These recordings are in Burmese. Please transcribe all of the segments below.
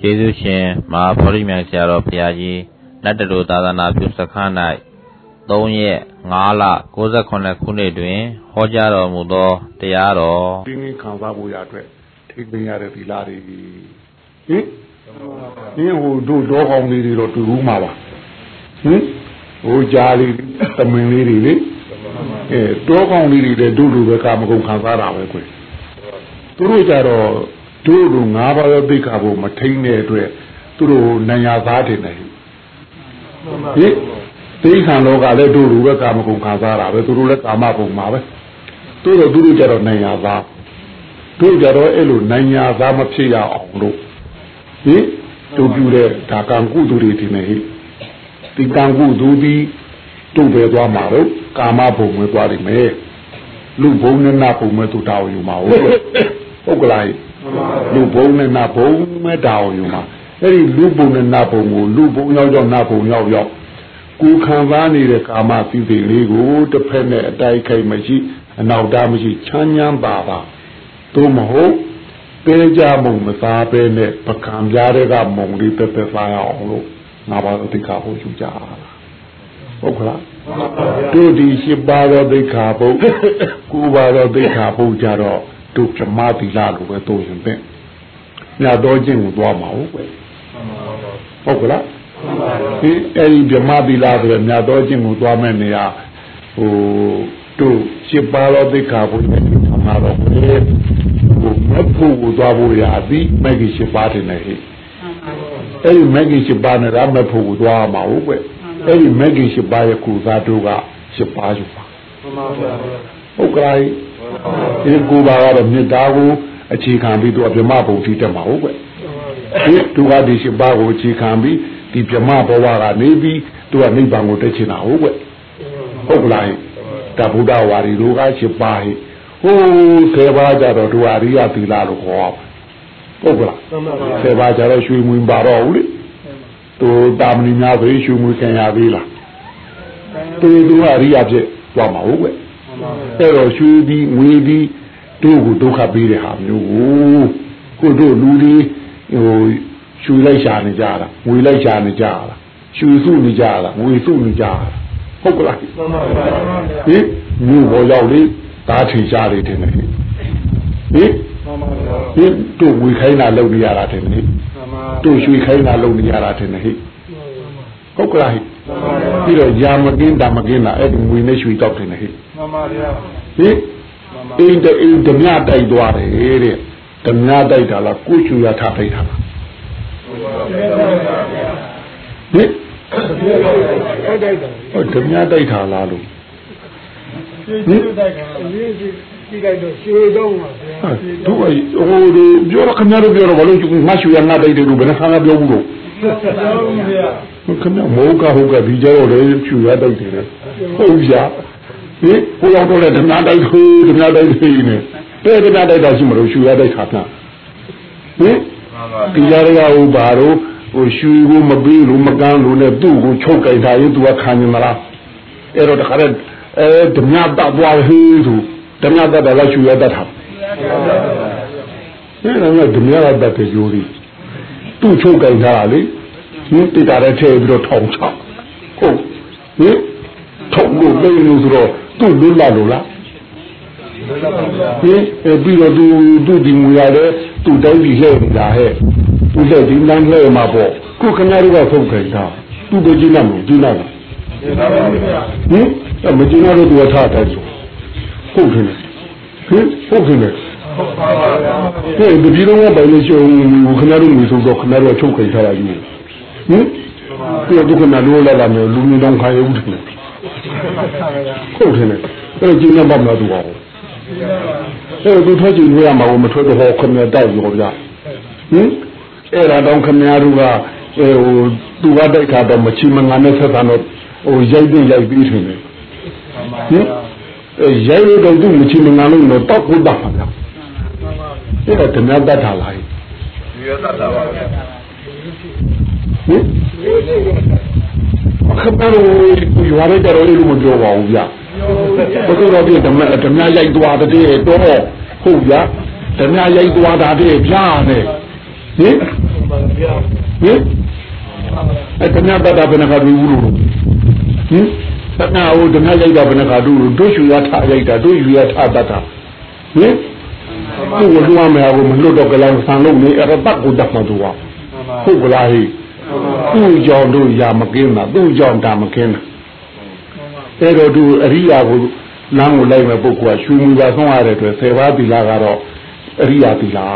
ကျေးဇူးရှင်မဟာဗောဓိမြိုင်ဆရာတော်ဘုရားကြီးနတ်တလူသာသနာပြုစခန်း၌3ရက်5လ68ခုနှစ်တွင်ဟောကြားတော်မူသောတရားတော်ပြင်းပြင်းခံစားဖို့ရအတွက်ထိပင်ရတဲ့သီလတွေဟင်ဒီဟိုတို့တော့ကောင်းလေးတွေတော့တူဘူးမှာပါဟင်ဟိုကြားလေးသမင်လေးတွေလေအဲတော့ကောင်းလေးတွေလည်းတို့လိုပဲကာမဂုဏ်ခံစားတာပဲကွယ်သူတို့ကြတော့ တို့တို့ငါးပါးသောသိက္ခာဖို့မထိန်တဲ့အတွက်သူတို့နိုင်ရသားတယ်နေဟင်သိက္ခာလောကလည်းတို့လိုပဲကာမဂုဏ်ခံစားတာပဲသူတို့လည်းကာမဂုဏ်မှာပဲသူတို့သူတို့ကြတော့နိုင်ရသားတို့ကြတော့အဲ့လိုနိုင်ရသားမဖြစ်ရအောင်လို့ဟင်တို့ပြုတဲ့ဒါကံကုသိုလ်တွေဒီနေဟိဒီကံကုသိုလ်ဒီတို့ပဲသွားမှာတော့ကာမဘုံပဲသွားလိမ့်မယ်လူဘုံနဲ့နတ်ဘုံပဲသူတောင်းယူမှာဟုတ်ဟုတ်ကလား လူဘုံနဲ့နတ်ဘုံပဲတောင်းယူမှာအဲ့ဒီလူဘုံနဲ့နတ်ဘုံကိုလူဘုံရောက်ရောက်နတ်ဘုံရောက်ရောက်ကိုခံစားနေတဲ့ကာမသီးစိတ်လေးကိုတစ်ဖက်နဲ့အတိုက်ခိုက်မရှိအနောက်တားမရှိချမ်းချမ်းပါပါသို့မဟုတ်ပဲကြမုံမစားပဲနဲ့ပကံပြားတွေကမုံလေးတက်တက်စားရအောင်လို့ငါပါတော့တိခါဖို့ယူကြဟုတ်ခလားတို့ဒီရှိပါတော့ဒိဋ္ဌာဘုတ်ကိုပါတော့ဒိဋ္ဌာဘုတ်ကြတော့ တို့ဓမ္မသီလလိုပဲတို့ရင်တဲ့ညတော်ချင်းကိုသွားမှာဟုတ်ကွယ်ဟုတ်ကလားဒီအဲ့ဒီဓမ္မသီလဆိုရညတော်ချင်းကိုသွားမဲ့နေရာဟိုတို့ရှိပါတော့ဒိဋ္ဌာဘုတ်နဲ့ဓမ္မတော့ဘယ်ဟိုမဖို့ကိုသွားဖို့ရသည်မဂ္ဂင်ရှိပါတဲ့နေဟိအဲ့ဒီမဂ္ဂင်ရှိပါနဲ့ရမဖို့ကိုသွားမှာဟုတ်ကွယ်အဲ့ဒီမဂ္ဂင်၈ပါးရဲ့ကုသတို့က၈ပါးယူပါဟုတ်ကဲ့ ဒီကူပါကတော့မေတ္တာကိုအခြေခံပြီးတော့ဗြဟ္မဘုံထိတက်မှာဟုတ်ကဲ့ဒီသူကဒီ၈ပါးကိုအခြေခံပြီးဒီဗြဟ္မဘဝကနေပြီးသူကနိဗ္ဗာန်ကိုတက်ချင်တာဟုတ်ကဲ့ဟုတ်ကလားဒါဗုဒ္ဓဝါဒီတို့က၈ပါးဟိဟိုးဆယ်ပါးကြတော့သူအရိယသီလလို့ခေါ်ဟုတ်ကလားဆယ်ပါးကြတော့ရွှေမွင်ပါတော့ဘူးလေသူတာမဏိများဆိုရှုမှုခံရသေးလားသူသူအရိယာဖြစ်သွားမှာဟုတ်ကွ အဲ့တော့ရွှေပြီးငွေပြီးတို့ကိုဒုက္ခပေးတဲ့ဟာမျိုးကိုကိုတို့လူတွေဟိုရွှေလိုက်ရှာနေကြတာငွေလိုက်ရှာနေကြတာရွှေစုနေကြတာငွေစုနေကြတာဟုတ်ကလားဟင်မြို့ပေါ်ရောက်လေဒါထင်ရှားလေတင်တယ်ဟင်ဟင်တို့ဝေခိုင်းတာလုပ်နေရတာတင်တယ်တို့ရွှေခိုင်းတာလုပ်နေရတာတင်တယ်ဟိဟုတ်ကလားဟိ ပြီးတော့ယာမကင်းတာမကင်းတာအဲ့ဒီငွေနဲ့ရွှေတောက်တင်တယ်ဟိမှန်ပါဗျာဟိအိမ်တအိမ်ဓမြတိုက်သွားတယ်တဲ့ဓမြတိုက်တာလားကိုချူရထားတိုက်တာလားဟိဟုတ်ဓမြတိုက်တာလားလို့ဟင်တိုက်တာကြည့်လိုက်တော့ရွှေတော့ပါဗျာတို့ဟိုပြောတော့ခင်ဗျားတို့ပြောတော့ဘာလို့မရွှေရငါတိုက်တယ်လို့ဘယ်နှခါကပြောဘူးလို့ခင်ဗျား မောကဟုတ်ကဒီကြတော့လေရွှေရတိုက်တယ်ဟုတ်ဗျာဟင်ဟိုရောက်တော့လေဓမ္မတိုက်ခိုးဓမ္မတိုက်ခိုးနေတဲ့ဓမ္မတိုက်တာရှိမလို့ရွှေရတိုက်ခါပြန်ဟင်ဒီကြရကဟိုဘာလို့ဟိုရွှေကိုမပေးလို့မကန်းလို့နဲ့သူ့ကိုချုပ်ကြိုက်တာရင်သူကခံနေမလားအဲ့တော့တခါတည်းအဲဓမ္မတသွားဟေးသူဓမ္မတတ်တယ်လားရှူရတတ်တာအဲ့ဒါကဓမ္မရတတ်တဲ့ယူရီသူ့ချုပ်ကြိုင်ထားလေ ဟင်းတိတာတဲ့ထည့်ပြီးတော့ထောင်ချဟုတ်ဟင်ထုံလို့လိမ့်လို့ဆိုတော့သူ့လွတ်လာလို့လားဟင်ပြီးတော့သူသူဒီငွေရတယ်သူတိုင်းပြီးလှည့်နေတာဟဲ့သူလှည့်ဒီလမ်းလှည့်မှာပေါ့ခုခင်ဗျားတို့ကဖုတ်ခိုင်တာသူ့ပဲကြည့်လိုက်မလို့ကြည့်လိုက်လားဟင်မကြည့်ရတော့သူကထားတယ်ဆိုဟုတ်တယ်ဟင်ဟုတ်တယ်ဟုတ်ပါပါဟဲ့ဒီလိုကပိုင်လို့ရှိရင်ခင်ဗျားတို့မျိုးဆိုတော့ခင်ဗျားတို့ချုပ်ခိုင်ထားရယူ ဟင်ဒီဒုက္ခနာလို့လာလာမျိုးလူမျိုးတောင်ခါရဦးတယ်ဟုတ်တယ်အဲ့ဒါကျင်းနေပါမလားသူကအဲ့ဒီထွက်ကြည့်လို့ရမှာမထွက်တော့ခင်ဗျားတိုက်ရောဗျဟင်အဲ့ဒါတော့ခင်ဗျားတို့ကဟိုသူကတိုက်ခါတော့မချီမငါနဲ့ဆက်တာတော့ဟိုရိုက်ပြီးရိုက်ပြီးထင်တယ်ဟင်ရိုက်လို့တော့သူ့မချီမငါလို့တော့တောက်ဖို့တောက်ပါဗျာအဲ့ဒါဓမြတတ်တာလားဒီရတတ်တာပါဗျာ ဟင်ခပ်ပေါ်ကိုရွာလိုက်တော့လို့မပြောပါဘူးဗျာဘုရားတော်ပြဓမ္မဓမ္မရိုက်သွားတဲ့တော့ဟုတ်ဗျာဓမ္မရိုက်သွားတာတဲ့ဗျာနဲ့ဟင်ဟင်အဲ့ဓမ္မတတ်တာဘယ်နှခါတွေ့ဘူးလို့ဟင်သနာဟိုဓမ္မရိုက်တာဘယ်နှခါတွေ့လို့တို့ရှူရထရိုက်တာတို့ယူရထတတ်တာဟင်ကိုယ်ကလွှမ်းမယ်ဟိုမလွတ်တော့ကလောင်ဆန်လို့နေအဲ့တော့တတ်ကိုတတ်မှသူကဟုတ်ကလားဟိ သူ့ကြောင့်တို့ရာမကင်းတာသူ့ကြောင့်ဒါမကင်းတာအဲ့တော့သူအရိယာကိုလမ်းကိုလိုက်မဲ့ပုဂ္ဂိုလ်ကရှူမူပါဆုံးရတဲ့အတွက်ဆေဘာသီလာကတော့အရိယာသီလာ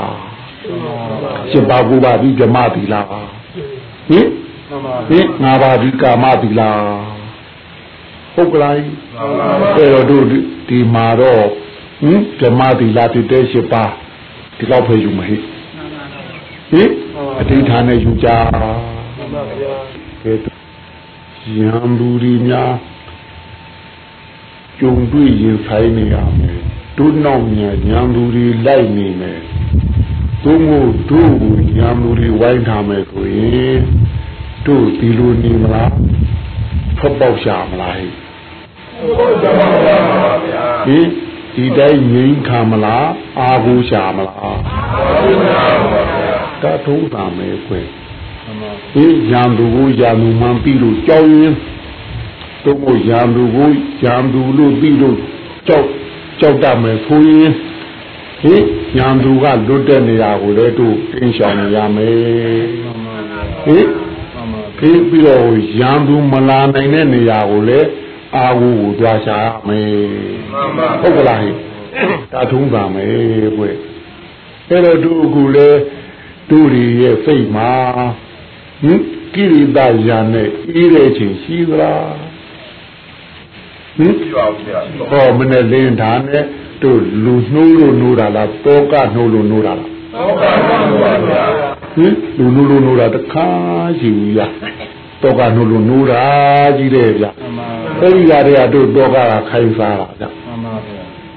ရှင်ပါကူပါပြီးဓမ္မသီလာဟင်ဟင်ငါပါဒီကာမသီလာဟုတ်ကလားအဲ့တော့တို့ဒီမှာတော့ဟင်ဓမ္မသီလာတည်တဲ့ရှိပါဒီလောက်ပဲယူမဟိဟင်အဋ္ဌာနဲ့ယူကြမှန် ပါဗျာကဲရံသူဒီများကြုံတွေ့ရင်ဆိုင်နေရမယ်တို့နောက်မြန်ရံသူဒီလိုက်နေမယ်သို့မဟုတ်တို့ကိုရံသူဒီဝိုင်းထားမယ်ဆိုရင်တို့ဒီလိုနေမလားဖတ်ပေါက်ရှာမလားဟဲ့ဟင်ဒီတိုင်းငြိမ်းခံမလားအာဟုရှာမလားတထုံးတာမယ်ခွဲ ဒီရံသူကိုရံသူမှန်ပြီးလို့ကြောက်ရင်တို့မို့ရံသူကိုရံသူလို့ပြီးလို့ကြောက်ကြောက်တတ်မယ်ဆိုရင်ဟိရံသူကလွတ်တဲ့နေရာကိုလည်းတို့တင်းရှောင်ရမယ်ဟိပြီးပြီးတော့ရံသူမလာနိုင်တဲ့နေရာကိုလည်းအာဟုကိုတွားရှာရမယ်ဟုတ်ကလားဟိဒါထုံးပါမယ်ကွအဲ့တော့တို့ကူလည်းတို့တွေရဲ့စိတ်မှာ ဟင်ကိရိတာယာနဲ့အေးတဲ့ချိန်ရှိသလားဟင်ပြပါဦးဗျာဟောမနဲ့လင်းဒါနဲ့တို့လူနှိုးလို့နိုးတာလားတောကနှိုးလို့နိုးတာလားဟုတ်ပါပါဗျာဟင်လူနှိုးလို့နိုးတာတခါရှိဘူးရတောကနှိုးလို့နိုးတာကြီးတယ်ဗျအဲ့ဒီຢာတွေကတို့တောကကခိုင်းစားတာဗျ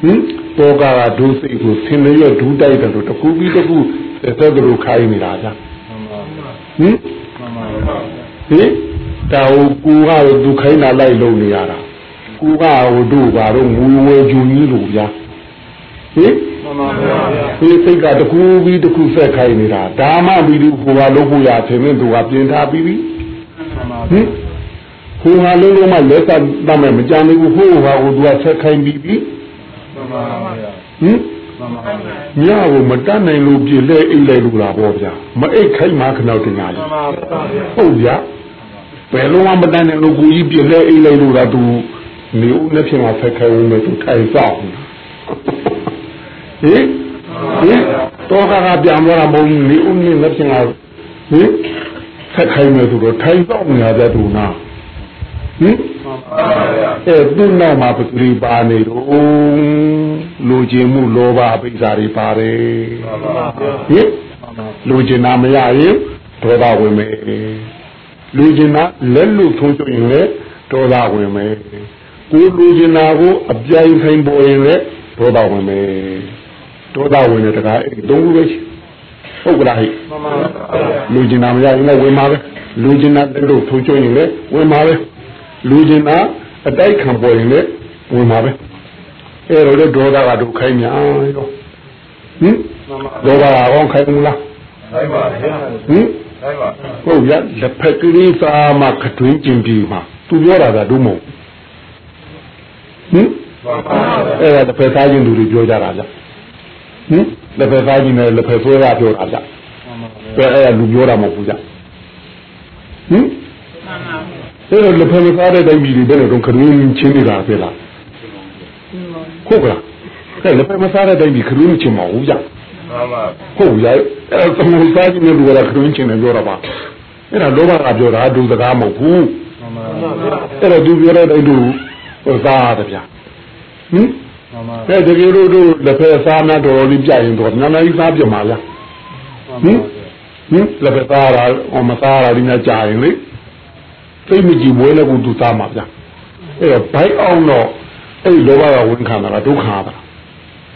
ဟင်တောကကဒုစိတ်ကိုဆင်းရဲဒူးတိုက်တယ်လို့တကူပြီးတကူသက်သက်တို့ခိုင်းနေတာဗျဟင် ဟင်တာဟိုကူကသူခိုင်းတာလိုက်လုံနေရတာကူကဟိုတို့ဘာတော့ငူဝဲဂျူကြီးလို့ဗျာဟင်မှန်ပါဗျာဒီစိတ်ကတကူပြီးတကူဆက်ခိုင်းနေတာဒါမှပြီးဒီဟိုကလုံးဖို့ရထင်မင်းသူကပြင်ထားပြီးပြီဟင်ဟိုဟာလုံးလုံးမှလက်သက်တတ်မယ်မကြမ်းဘူးဟိုဟာကိုသူကဆက်ခိုင်းပြီးပြီမှန်ပါဗျာဟင်မှန်ပါဗျာ ညကိုမတတ်နိုင်လို့ပြည့်လဲအိတ်လိုက်လို့လားပေါ့ဗျာမအိတ်ခိုင်းမှခဏတင်ညာကြီးမှန်ပါဗျာဟုတ်ဗျာဘယ်လုံးဝမတန်းတဲ့လူကူကြီးပြည့်လဲအိတ်လိုက်လို့လားသူနေဦးနဲ့ဖြစ်မှာဆက်ခဲဝင်မယ်သူထိုင်ဆောင်ဟင်ဟင်တော့ကကပြန်သွားတာမဟုတ်ဘူးနေဦးနဲ့နဲ့ဖြစ်မှာဟင်ဆက်ခိုင်းမယ်သူတော့ထိုင်ဆောင်နေရတဲ့သူနာ ဟင်အဲသူ့နောက်မှာပကတိပါနေတော့လူချင်းမှုလောဘအပိစ္ဆာတွေပါတယ်ဟင်လူချင်းနာမရရင်ဒေါသဝင်မယ်လူချင်းနာလက်လူထုံးချွရင်လည်းဒေါသဝင်မယ်ကိုလူချင်းနာကိုအပြိုင်ဆိုင်ပေါ်ရင်လည်းဒေါသဝင်မယ်ဒေါသဝင်တဲ့တကားအဲ့သုံးခုပဲရှိဟုတ်ကလားဟိမှန်ပါဗျာလူကျင်နာမရရင်လည်းဝင်ပါပဲလူကျင်နာတို့ထိုးကျွရင်လည်းဝင်ပါပဲ လူကျင်နာအတိုက်ခံပေါ်ရင်လည်းဝင်ပါပဲအဲ့တော့လေဒေါသကတို့ခိုင်းညာရောဟင်ဒေါသကောခိုင်းမလားဆိုင်ပါဗျာဟင်ဆိုင်ပါဟုတ်ရလက်ဖက်ကလေးစားမှခတွင်းကျင်ပြီးမှသူပြောတာကတို့မဟုတ်ဟင်မှန်ပါဗျာအဲ့ဒါတစ်ဖက်သားချင်းသူတွေပြောကြတာကြဟင်လက်ဖက်သားချင်းနဲ့လက်ဖက်ဆွဲတာပြောတာကြဘယ်အဲ့ဒါလူပြောတာမဟုတ်ဘူးကြဟင် အဲ့တော့လက်ဖက်မစားတဲ့တိုင်းပြည်တွေဘယ်လိုတော့ခရင်းချင်းနေတာပဲလားဟုတ်ကလားအဲ့လက်ဖက်မစားတဲ့တိုင်းပြည်ခရင်းချင်းမဟုတ်ကြမှန်ပါဟုတ်ရဲ့အဲ့ဒါသမုစားချင်းနဲ့လူကခရင်းချင်းနဲ့ပြောတာပါအဲ့ဒါလောဘကပြောတာဒုစကားမဟုတ်ဘူးမှန်ပါဗျာအဲ့တော့သူပြောတဲ့တိုင်းသူဟိုစားရတယ်ဗျာဟင်မှန်ပါအဲတကယ်လို့တို့လက်ဖက်စားများတော်တော်လေးပြရင်တော့နာမည်စားပြမှာလားဟင်ဟင်လက်ဖက်စားတာဟောမစားတာဒီများကြာရင်လေ သိမကြည့်ဘွဲလည်းကိုသူစားမှာဗျာအဲ့တော့ဘိုက်အောင်တော့အဲ့ဒီလောဘကဝင်ခံတာလားဒုက္ခပါလား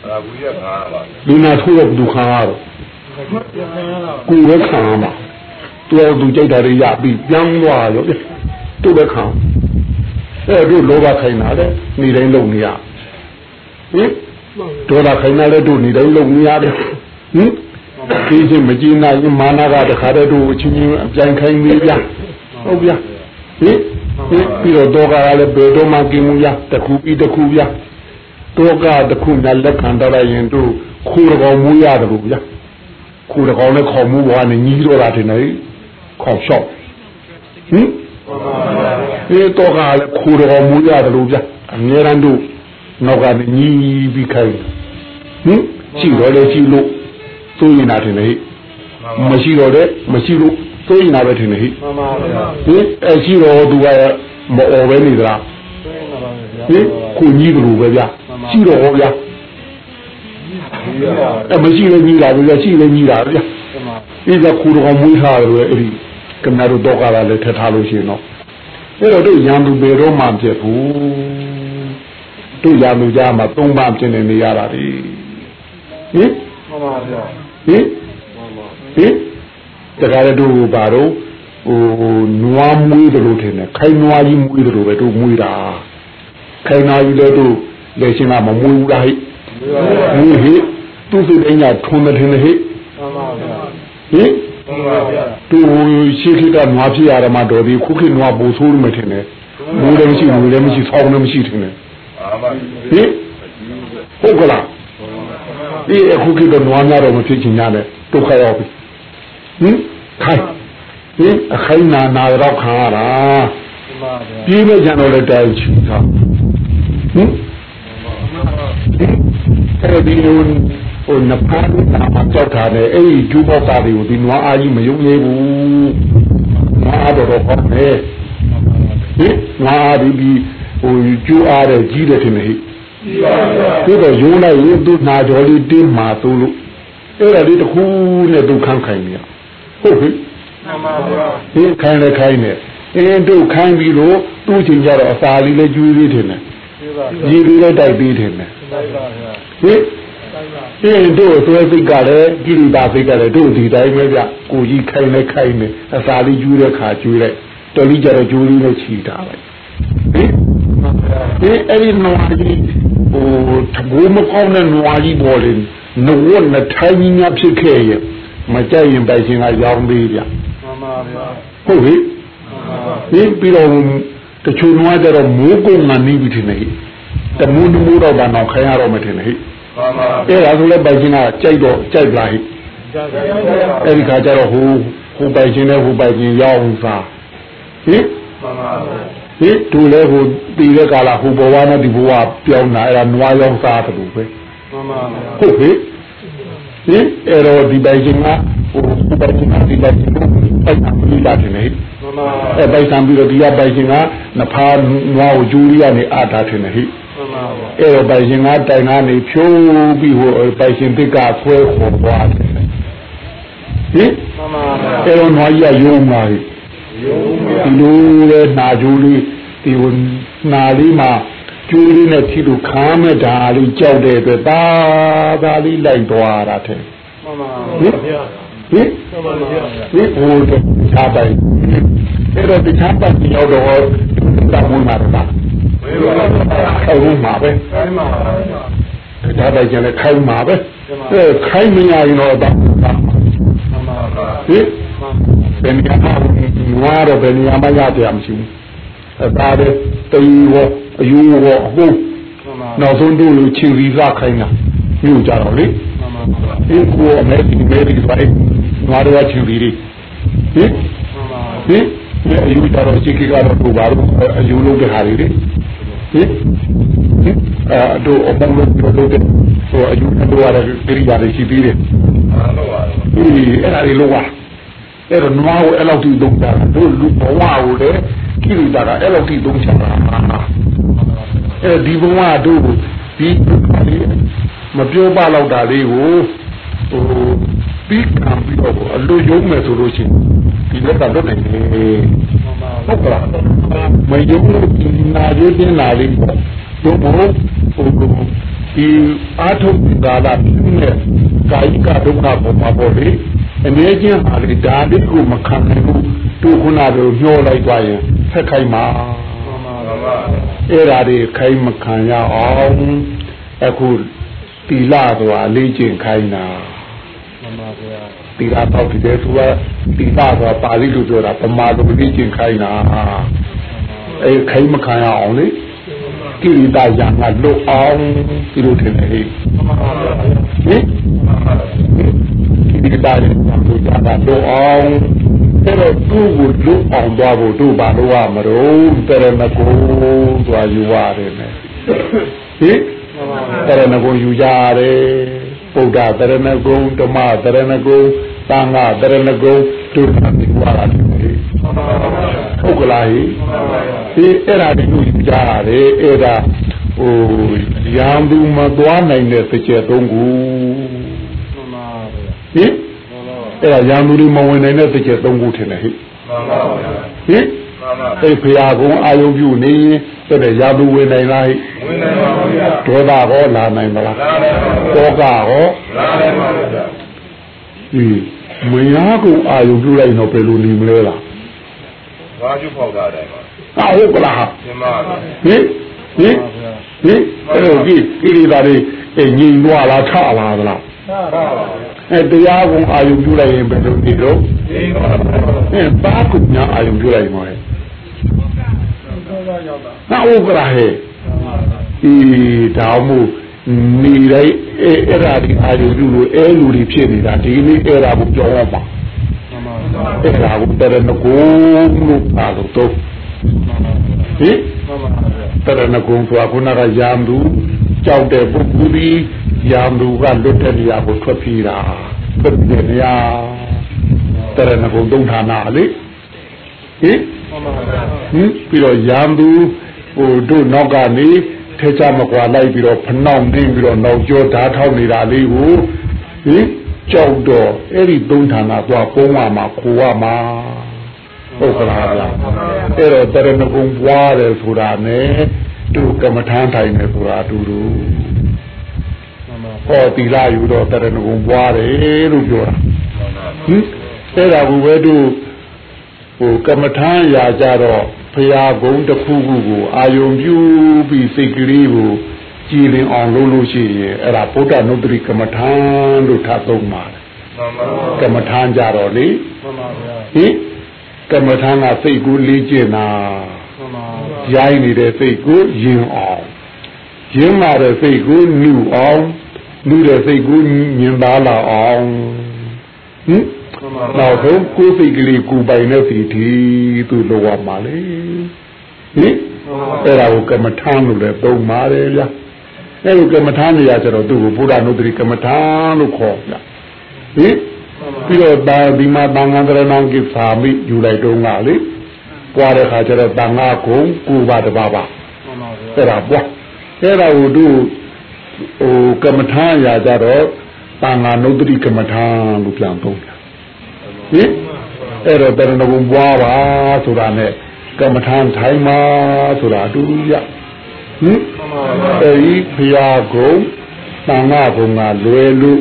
အာဘူးရခါပါလူနာထိုးတော့ဒုက္ခရတော့ပြန်ပြန်ရတာကိုယ်ပဲခံရမှာသူကသူကြိတ်တာတွေရပြီးပြန်သွားရောသူ့ပဲခံအဲ့တို့လောဘခိုင်းတာလေနေတိုင်းလုံနေရဟင်ဒေါသခိုင်းတာလေတို့နေတိုင်းလုံနေရတယ်ဟင်ဒီချင်းမကြည့်နိုင်ရင်မာနကတခါတည်းတို့အချင်းချင်းအပြိုင်ခိုင်းသေးဗျာဟုတ်ဗျာ ဟင်ဟင်ပြီးတော့တော့ကလည်းဘယ်တော့မှกินမှုရတခုပြီးတခုဗျာတော့ကတခုနဲ့လက်ခံတော့ရင်တို့ခိုးတကောင်မူးရတယ်လို့ဗျာခိုးတကောင်နဲ့ခေါ်မှုဘွားနဲ့ညီးတော့တာတင်နေခေါ်လျှောက်ဟင်ဒီတော့ကလည်းခိုးတကောင်မူးရတယ်လို့ဗျာအများရန်တို့နောက်ကနေညီးပြီးခိုင်းဟင်ကြည့်တော့လေကြည့်လို့သိုးရင်တာတင်နေမရှိတော့တဲ့မရှိလို့ သိုးရင်တာပဲတင်နေဟိမှန်ပါဗျာဟင်အဲရှိတော့သူကမအော်ပဲနေသလားဆွေးနေပါဗျာဟင်ကိုကြီးကလူပဲဗျာရှိတော့ဟောဗျာအဲမရှိလည်းကြီးတာပဲဗျာရှိလည်းကြီးတာဗျာမှန်ပါဒီကခူတော်မွေးထားတယ်အဲ့ဒီကမတို့တော့ကလာလည်းထက်ထားလို့ရှိရင်တော့အဲ့တော့တို့ရံသူပေတော့မှဖြစ်ဘူးတို့ရံသူကြမှာသုံးပါဖြစ်နေနေရတာဒီဟင်မှန်ပါဗျာဟင်ဟင် တခါတည်းတို့ဘာတော့ဟိုနွားမွေးတယ်လို့ထင်တယ်ခိုင်နွားကြီးမွေးတယ်လို့ပဲတို့မွေးတာခိုင်နွားကြီးလည်းတို့လက်ရှင်ကမမွေးဘူးလားဟိမွေးဟိသူစိတ်တိုင်းကထုံးတယ်ထင်တယ်ဟိမှန်ပါဗျာဟင်မှန်ပါဗျာသူရှိခိကနွားဖြစ်ရတာမှတော့ဒီခုခေတ်နွားပူဆိုးလို့မထင်နဲ့မူလည်းမရှိဘူးလည်းမရှိဆောင်းလည်းမရှိထင်တယ်အာမဟင်ဟုတ်ကလားဒီအခုခေတ်ကနွားများတော့မဖြစ်ချင်ကြနဲ့ဒုက္ခရောက်ပြီ ဟင်ခိုင်ဟင်အခိုင်နာနာတော့ခံရတာမှန်ပါဗျာပြေးမဲ့ကြတော့လည်းတိုင်းချီတာဟင်အဲ့ဒီလိုဟိုနဖားနာမကြောက်တာနဲ့အဲ့ဒီကျူပေါက်တာတွေကိုဒီနွားအားကြီးမယုံသေးဘူးနွားတော့တော့ဟောတယ်ဟင်နွားအားဒီဒီဟိုကျူအားတဲ့ကြီးတယ်ထင်တယ်ဟိဒီပါဗျာသူတော့ယုံလိုက်ရင်သူနာကြော်လေးတင်းမာသူလို့အဲ့ဒါလေးတစ်ခုနဲ့သူခန်းခိုင်နေရ ဟုတ်ပြီမှန်ပါဗျာဒီခိုင်းလည်းခိုင်းတယ်အင်းတို့ခိုင်းပြီးလို့သူ့ချင်းကြတော့အစာလေးလည်းကျွေးလေးထင်တယ်ဒီပါကြီးလေးလည်းတိုက်ပြီးထင်တယ်တိုက်ပါဗျာဟင်အင်းတို့သွဲစိတ်ကလည်းကြည်တာစိတ်ကလည်းတို့ဒီတိုင်းပဲဗျကိုကြီးခိုင်းလည်းခိုင်းတယ်အစာလေးကျွေးတဲ့ခါကျွေးလိုက်တော်လေးကြတော့ကျွေးလေးလည်းချီတာပဲဟင်မှန်ပါဗျာဒီအဲ့ဒီနွားကြီးဟိုတဘူမကောင်းတဲ့နွားကြီးပေါ်လေနဝတ်နဲ့ထိုင်းကြီးများဖြစ်ခဲ့ရဲ့ မကြိုက်ရင်ပိုက်ရှင်ကရောင်းသေးဗျမှန်ပါဗျာဟုတ်ပြီမှန်ပါဒီပြီးတော့တချို့နွားကြတော့မိုးကုံကနေပြီထင်တယ်ဟိတမူးနမူးတော့ဘာတော့ခိုင်းရတော့မထင်တယ်ဟိမှန်ပါအဲ့ဒါဆိုလည်းပိုက်ရှင်ကကြိုက်တော့ကြိုက်လာဟိကြာကြာဗျာအဲ့ဒီခါကျတော့ဟိုဟိုပိုက်ရှင်နဲ့ဟိုပိုက်ရှင်ရောင်းစားဟိမှန်ပါဗျာဟိသူလည်းဟိုတည်တဲ့ကာလဟိုဘဝနဲ့ဒီဘဝပြောင်းတာအဲ့ဒါနွားရောင်းစားတယ်လို့ပဲမှန်ပါဗျာဟုတ်ပြီ ဟင်အဲ့တော့ဒီပိုင်ရှင်ကဟိုဒီပိုင်ရှင်ကဒီပိုင်ရှင်ကိုပိုက်တာပြီးလာတယ်လေမှန်ပါအဲ့ပိုက်တာပြီးတော့ဒီကပိုင်ရှင်ကနဖားနွားကိုဂျူရီကနေအာတာတယ်ဟိမှန်ပါဗျာအဲ့တော့ပိုင်ရှင်ကတိုင်ကနေဖြိုးပြီးဟိုပိုင်ရှင်တစ်ကဆွဲခေါ်သွားတယ်ဟင်မှန်ပါဗျာအဲ့တော့နွားကြီးကယုံလာပြီယုံဗျာဒီလိုလေနာဂျူလေးဒီဟိုနာလေးမှာ ကျူးလေးနဲ့ထိလို့ခါမဲ့ဓာလေးကြောက်တဲ့အတွက်ဒါဒါလေးလိုက်သွားတာတဲ့မှန်ပါဟင်ဗျာဟင်မှန်ပါဗျာဒီဟိုတခြားပိုင်အဲ့တော့တခြားပိုင်ရောက်တော့တာမွေးမှာတော့ဝေးပါဗျာအခုမှာပဲဆိုင်ပါဗျာတခြားပိုင်ကျန်လည်းခိုင်းမှာပဲအဲခိုင်းမရရင်တော့တော့မှန်ပါဟင်ဘယ်နေရာမှာငွားတော့ဘယ်နေရာမှာရတယ်မရှိဘူးအဲဒါပဲတီးရော အယူရောအဟုတ်မှန်ပါနောက်ဆုံးတို့လူချင်းရီစားခိုင်းတာမြို့ကြတော့လေမှန်ပါမှန်ပါဒီကိုအမေဒီမေဒီဆိုရင်ငွားတော့ချင်းရီဟင်မှန်ပါဟင်ဒီအယူကြတော့စိတ်ကတော့တို့ပါတော့အယူလုပ်တဲ့ဟာတွေလေဟင်ဟင်အဲတို့အမေလို့ပြောလို့တဲ့ဟိုအယူတို့ရတဲ့ပြိယာတွေရှိသေးတယ်အားလုံးပါဒီအဲ့ဒါတွေလုံးဝအဲ့တော့နွားကိုအဲ့လောက်ထိသုံးတာတို့လူဘဝကိုလေ ကိရိတာကအဲ့လောက်ထိသုံးချတာအဲ့ဒီဘဝတို့ဒီမပြောပါတော့တာလေးကိုဟိုပြီးခံပြီးတော့အလိုယုံမယ်ဆိုလို့ရှိရင်ဒီလက်ကလွတ်နိုင်တယ်ဟုတ်ကလားမယုံလို့ဒီနာရင်းတင်လာလေးပေါ့ဘုဘဟိုဒီအာထုပ်ကာလပြင်းတဲ့ကာယကဒုက္ခပေါ်မှာပေါ့လေ အနေချင်းဟာလေဒါလေးကိုမခံနိုင်ဘူးသူခုနကညှောလိုက်သွားရင်ဆက်ခိုင်းမှာမှန်ပါအဲ့ဓာတွေခိုင်းမခံရအောင်အခုတီလာဆိုတာလေးကျင်ခိုင်းတာမှန်ပါဗျာသီလတောက်တယ်သူကသီလဆိုတာပါဠိလိုပြောတာပမာလိုလေးကျင်ခိုင်းတာအဲခိုင်းမခံရအောင်လေ ကိရိတာရံကလွတ်အောင်ဒီလိုထင်တယ်ဟိမှန်ပါဗျာဟင်ကိရိတာရံကလွတ်ကြတာလွတ်အောင်အဲ့တော့သူ့ကိုလွတ်အောင်သွားဖို့တို့ဘာလို့ရမလို့တရဏဂုံသွားယူရတယ်နဲ့ဟင်တရဏဂုံယူကြရတယ်ဗုဒ္ဓတရဏဂုံဓမ္မတရဏဂုံသံဃာတရဏဂုံ တို့ကဒီဝါရတယ်ဟုတ်ကလားဟိဒီအဲ့ဒါတွေယူကြရတယ်အဲ့ဒါဟိုရံသူမသွားနိုင်တဲ့စကြယ်သုံးခုမှန်ပါဗျာဟင်အဲ့ဒါရံသူတွေမဝင်နိုင်တဲ့စကြယ်သုံးခုထင်တယ်ဟိမှန်ပါဗျာဟင်မှန်ပါအဲ့ဖရာကုံအာယုံပြုနေရင်အဲ့ဒါရာသူဝင်နိုင်လားဟိဝင်နိုင်ပါဗျာဒေါသဟောလာနိုင်မလားလာနိုင်ပါဗျာတောကဟောလာနိုင်ပါဗျာဒီ မယားကုံအာယုံပြုလိုက်တော့ဘယ်လိုနေမလဲလားဘာကျုပ်ဖောက်တာတယ်ပါအာဟုတ်ကလားရှင်းပါဗျာဟင်ဟင်ဟင်အဲ့တော့ဒီကိရိတာတွေအဲ့ငြိမ်သွားလားထလာသလားသာပါဗျာအဲ့တရားကုံအာယုံပြုလိုက်ရင်ဘယ်လိုနေတော့ဒီပါဗျာဟင်ဘာကုညာအာယုံပြုလိုက်မှာလဲသောကရောက်တာနာဟုတ်ကလားဟဲ့ဒီဒါမို့ နေတိုင်းအဲ့အဲ့ဒါဒီအာယုံပြုလို့အဲလူတွေဖြစ်နေတာဒီနေ့အဲ့ဒါကိုပြောရမှာမှန်ပါဗျာအဲ့ဒါကိုတရဏဂုံလို့ပါလို့တော့ဟင်မှန်ပါဗျာတရဏဂုံဆိုတာခုနကရံသူကြောက်တဲ့ပုဂ္ဂိုလ်ဒီရံသူကလွတ်တဲ့နေရာကိုထွက်ပြေးတာထွက်ပြေးနေရတရဏဂုံသုံးဌာနလေဟင်မှန်ပါဗျာဟင်ပြီးတော့ရံသူဟိုတို့နောက်ကနေ ထဲချမကွာလိုက်ပြီးတော့ဖနှောင့်နှင်းပြီးတော့နောက်ကျောဓာတ်ထောက်နေတာလေးကိုဟင်ကြောက်တော့အဲ့ဒီသုံးဌာနသွားပုံးရမှာခိုးရမှာဟုတ်ကလားဗျာအဲ့တော့တရဏဂုံပွားတယ်ဆိုတာ ਨੇ သူကမ္မထမ်းထိုင်နေဆိုတာအတူတူမှန်ပါဟောတီလာယူတော့တရဏဂုံပွားတယ်လို့ပြောတာဟင်အဲ့ဒါကိုပဲသူဟိုကမ္မထမ်းရာကြတော့ ဖရာဂုံတစ်ခုခုကိုအာယုံပြုပြီးစိတ်ကလေးကိုကြည်လင်အောင်လုပ်လို့ရှိရင်အဲ့ဒါဗုဒ္ဓနုတ္တိကမ္မထမ်းလို့ထပ်သုံးပါတယ်မှန်ပါကမ္မထမ်းကြတော့လေမှန်ပါဗျာဟင်ကမ္မထမ်းကစိတ်ကိုလေ့ကျင့်တာမှန်ပါရိုင်းနေတဲ့စိတ်ကိုယင်အောင်ယင်လာတဲ့စိတ်ကိုနှူအောင်နှူတဲ့စိတ်ကိုညင်သားလာအောင်ဟင်မှ န်ပါနောက်ဆုံးကိုယ်စိတ်ကလေးကိုယ်ပိုင်တဲ့စီတီသူလိုရမှာလေဟင်အဲ့ဒါကိုကမ္မထမ်းလို့လည်းသုံးပါတယ်ဗျာအဲ့လိုကမ္မထမ်းနေရကြတော့သူ့ကိုဘုရားနုဒတိကမ္မထမ်းလို့ခေါ်ဗျာဟင်ပြီးတော့ဒါဒီမှာတန်ခါတရဏံကိသာမိယူလိုက်တော့ငါလေပွားတဲ့ခါကျတော့တန်ခါကုံကိုပါတပါပါမှန်ပါဗျာအဲ့ဒါပွားအဲ့ဒါကိုသူဟိုကမ္မထမ်းရာကြတော့တန်ခါနုဒတိကမ္မထမ်းလို့ပြန်သုံးတယ် ဟင်အဲ့တော့တရဏဂုံပွားပါဆိုတာနဲ့ကမ္မထမ်းထိုင်ပါဆိုတာအတူတူရဟင်မှန်ပါဗျာအဲဒီဖရာကုံတန်ခါကုံကလွယ်လို့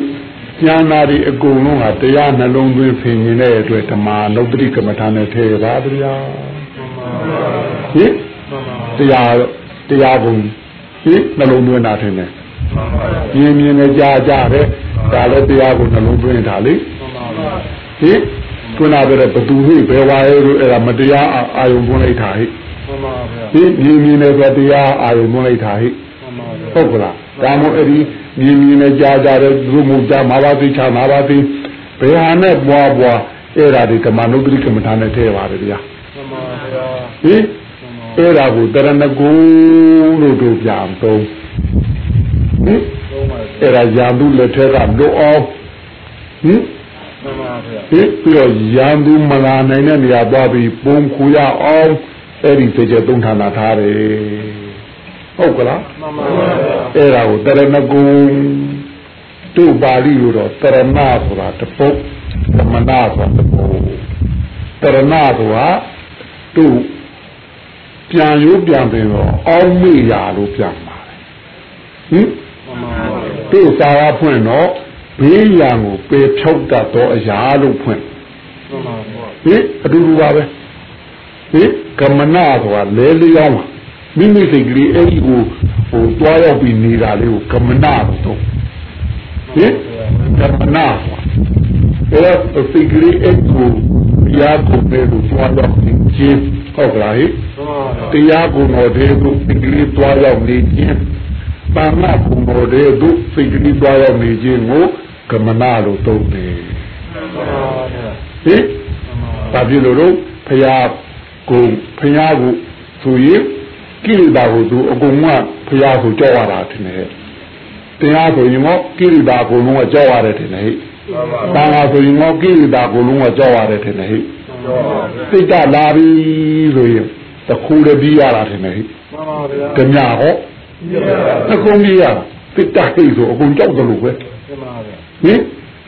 ဉာဏ်နာဒီအကုန်လုံးဟာတရားနှလုံးသွင်းဖင်နေတဲ့အတွက်ဓမ္မနုဒတိကမ္မထမ်းနဲ့ထည့်ပါဗျာဟင်မှန်ပါတရားတရားဘုံဟင်နှလုံးသွင်းတာထင်တယ်မှန်ပါမြင်မြင်နဲ့ကြားကြတယ်ဒါလည်းတရားကိုနှလုံးသွင်းတာလေမှန်ပါဗျာ ဟင်ခုနကတည်းကဘသူဟိဘယ်ဝါရဲလို့အဲ့ဒါမတရားအာအာယုံသွင်းလိုက်တာဟိမှန်ပါဗျာဟင်မြင်မြင်နဲ့ဆိုတရားအာယုံသွင်းလိုက်တာဟိမှန်ပါဗျာဟုတ်ကလားဒါမို့အဲ့ဒီမြင်မြင်နဲ့ကြားကြတယ်သူမှုကြားမှာပါသိချာမှာပါသိဘယ်ဟာနဲ့ပွားပွားအဲ့ဒါဒီဓမ္မနုဒ္ဒတိကမ္မထာနဲ့ထည့်ပါတယ်ဗျာမှန်ပါဗျာဟင်အဲ့ဒါကိုတရဏဂုံလို့တို့ပြန်သုံးဟင်သုံးပါဗျာအဲ့ဒါရန်သူလက်ထက်ကလွတ်အောင်ဟင်မှန်ပါဗျာ ဟင်ပြီးတော့ရန်သူမလာနိုင်တဲ့နေရာသွားပြီးပုံခူရအောင်အဲ့ဒီစေချေသုံးဌာနထားတယ်ဟုတ်ကလားမှန်ပါဗျာအဲ့ဒါကိုတရဏဂုံတို့ပါဠိလိုတော့တရဏဆိုတာတပုတ်သမဏဆိုတာတပုတ်တရဏဆိုတာတို့ပြန်ရိုးပြန်ပင်တော့အောင်းမေ့ရာလို့ပြန်ပါတယ်ဟင်မှန်ပါဗျာတို့စာရဖွင့်တော့ ဘေးရန်ကိုပေဖြုတ်တတ်သောအရာလို့ဖွင့်မှန်ပါဗျာဟင်အတူတူပါပဲဟင်ကမ္မနာဆိုတာလဲလျောင်းမိမိစိတ်ကလေးအဲ့ဒီကိုဟိုတွားရောက်ပြီးနေတာလေးကိုကမ္မနာလို့တော့ဟဟင်ကမနာအဲ့တော့စိတ်ကလေးအကူတရားကိုပဲလို့သွားတော့ခြင်းဟုတ်ကလားဟိတရားကိုတော့တဲ့သူစိတ်ကလေးသွားရောက်နေခြင်းပါမကုတော်တဲ့သူစိတ်ကလေးသွားရောက်နေခြင်းကို ကမနာလို့သုံးတယ်ဟင်ဘာဖြစ်လို့တော့ဖရာကိုဖရာကိုဆိုရင်ကိလေသာကိုသူအကုန်ကဖရာကိုကြောက်ရတာထင်တယ်တရားဆိုရင်တော့ကိလေသာကိုလုံးဝကြောက်ရတယ်ထင်တယ်ဟိတန်ခါဆိုရင်တော့ကိလေသာကိုလုံးဝကြောက်ရတယ်ထင်တယ်ဟိစိတ်ကလာပြီဆိုရင်တခုလည်းပြီးရတာထင်တယ်ဟိဓမြဟောအကုန်ပြီးရတာစိတ်တဟိဆိုအကုန်ကြောက်တယ်လို့ပဲ ဟင်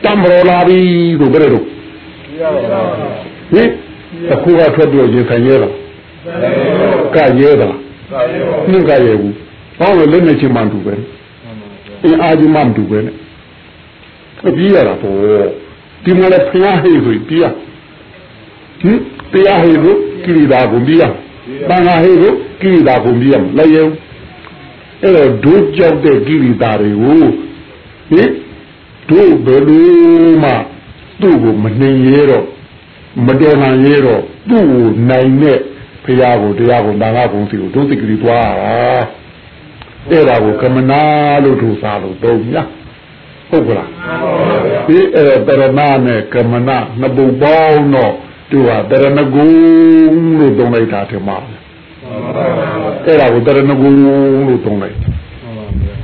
တမရောလာပြီဆိုကြတယ်လို့ဟင်တခုကထွက်ပြီးရင်ဆိုင်ရဲတာကရဲတာနှင်းကရဲဘူးဟောလည်းလက်နဲ့ချင်းမှန်တူပဲအင်းအာကြီးမှန်တူပဲနဲ့အပြေးရတာပေါ့ဒီမှာလည်းဖျားဟိဆိုပြေးရဟင်တရားဟိကိုကိရိတာကိုပြေးရတန်ခါဟိကိုကိရိတာကိုပြေးရလည်းရုံအဲ့တော့ဒုကြောက်တဲ့ကိရိတာတွေကိုဟင် တို့ဘယ်လိုမှသူ့ကိုမနှင်ရဲတော့မတော်နိုင်ရဲတော့သူ့ကိုနိုင်တဲ့ဖရာကိုတရားကိုတန်ခါကုံစီကိုဒုစိကလေးသွားတာအဲ့ဒါကိုကမနာလို့သူစားလို့တော့ညဟုတ်ကလားဒီအဲ့တရဏနဲ့ကမနာနှစ်ပုတ်ပေါင်းတော့သူကတရဏဂုံလို့သုံးလိုက်တာထင်ပါအဲ့ဒါကိုတရဏဂုံလို့သုံးလိုက်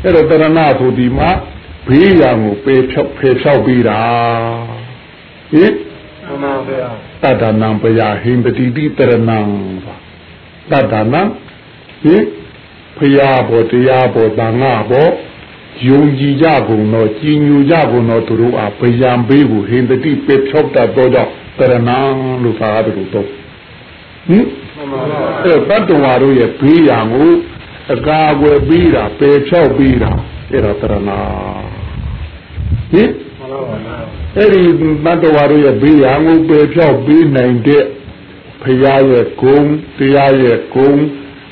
အဲ့တော့တရဏဆိုဒီမှာ ဘေးရန်ကိုပေဖြောက်ဖေဖြောက်ပြီးတာဟင်မှန်ပါဗျာတတ္တနံပယဟိန္တိတိတရဏံတတ္တနံဟင်ဖရာဘောတရားဘောတန်ငါဘောယုံကြည်ကြကုန်သောကြည်ညိုကြကုန်သောသူတို့အားဗယံဘေးကိုဟိန္တိပေဖြောက်တတ်သောကြောင့်တရဏံလို့သာတယ်လို့တော့ဟင်အဲ့တတ္တဝါတို့ရဲ့ဘေးရန်ကိုအကာအကွယ်ပြီးတာပေဖြောက်ပြီးတာအဲ့ဒါတရဏ ဟင်အဲ့ဒီတတ္တဝါတို့ရဲ့ဘေးရန်ကိုပေဖြောက်ပြီးနိုင်တဲ့ဖရာရဲ့ဂုံတရားရဲ့ဂုံ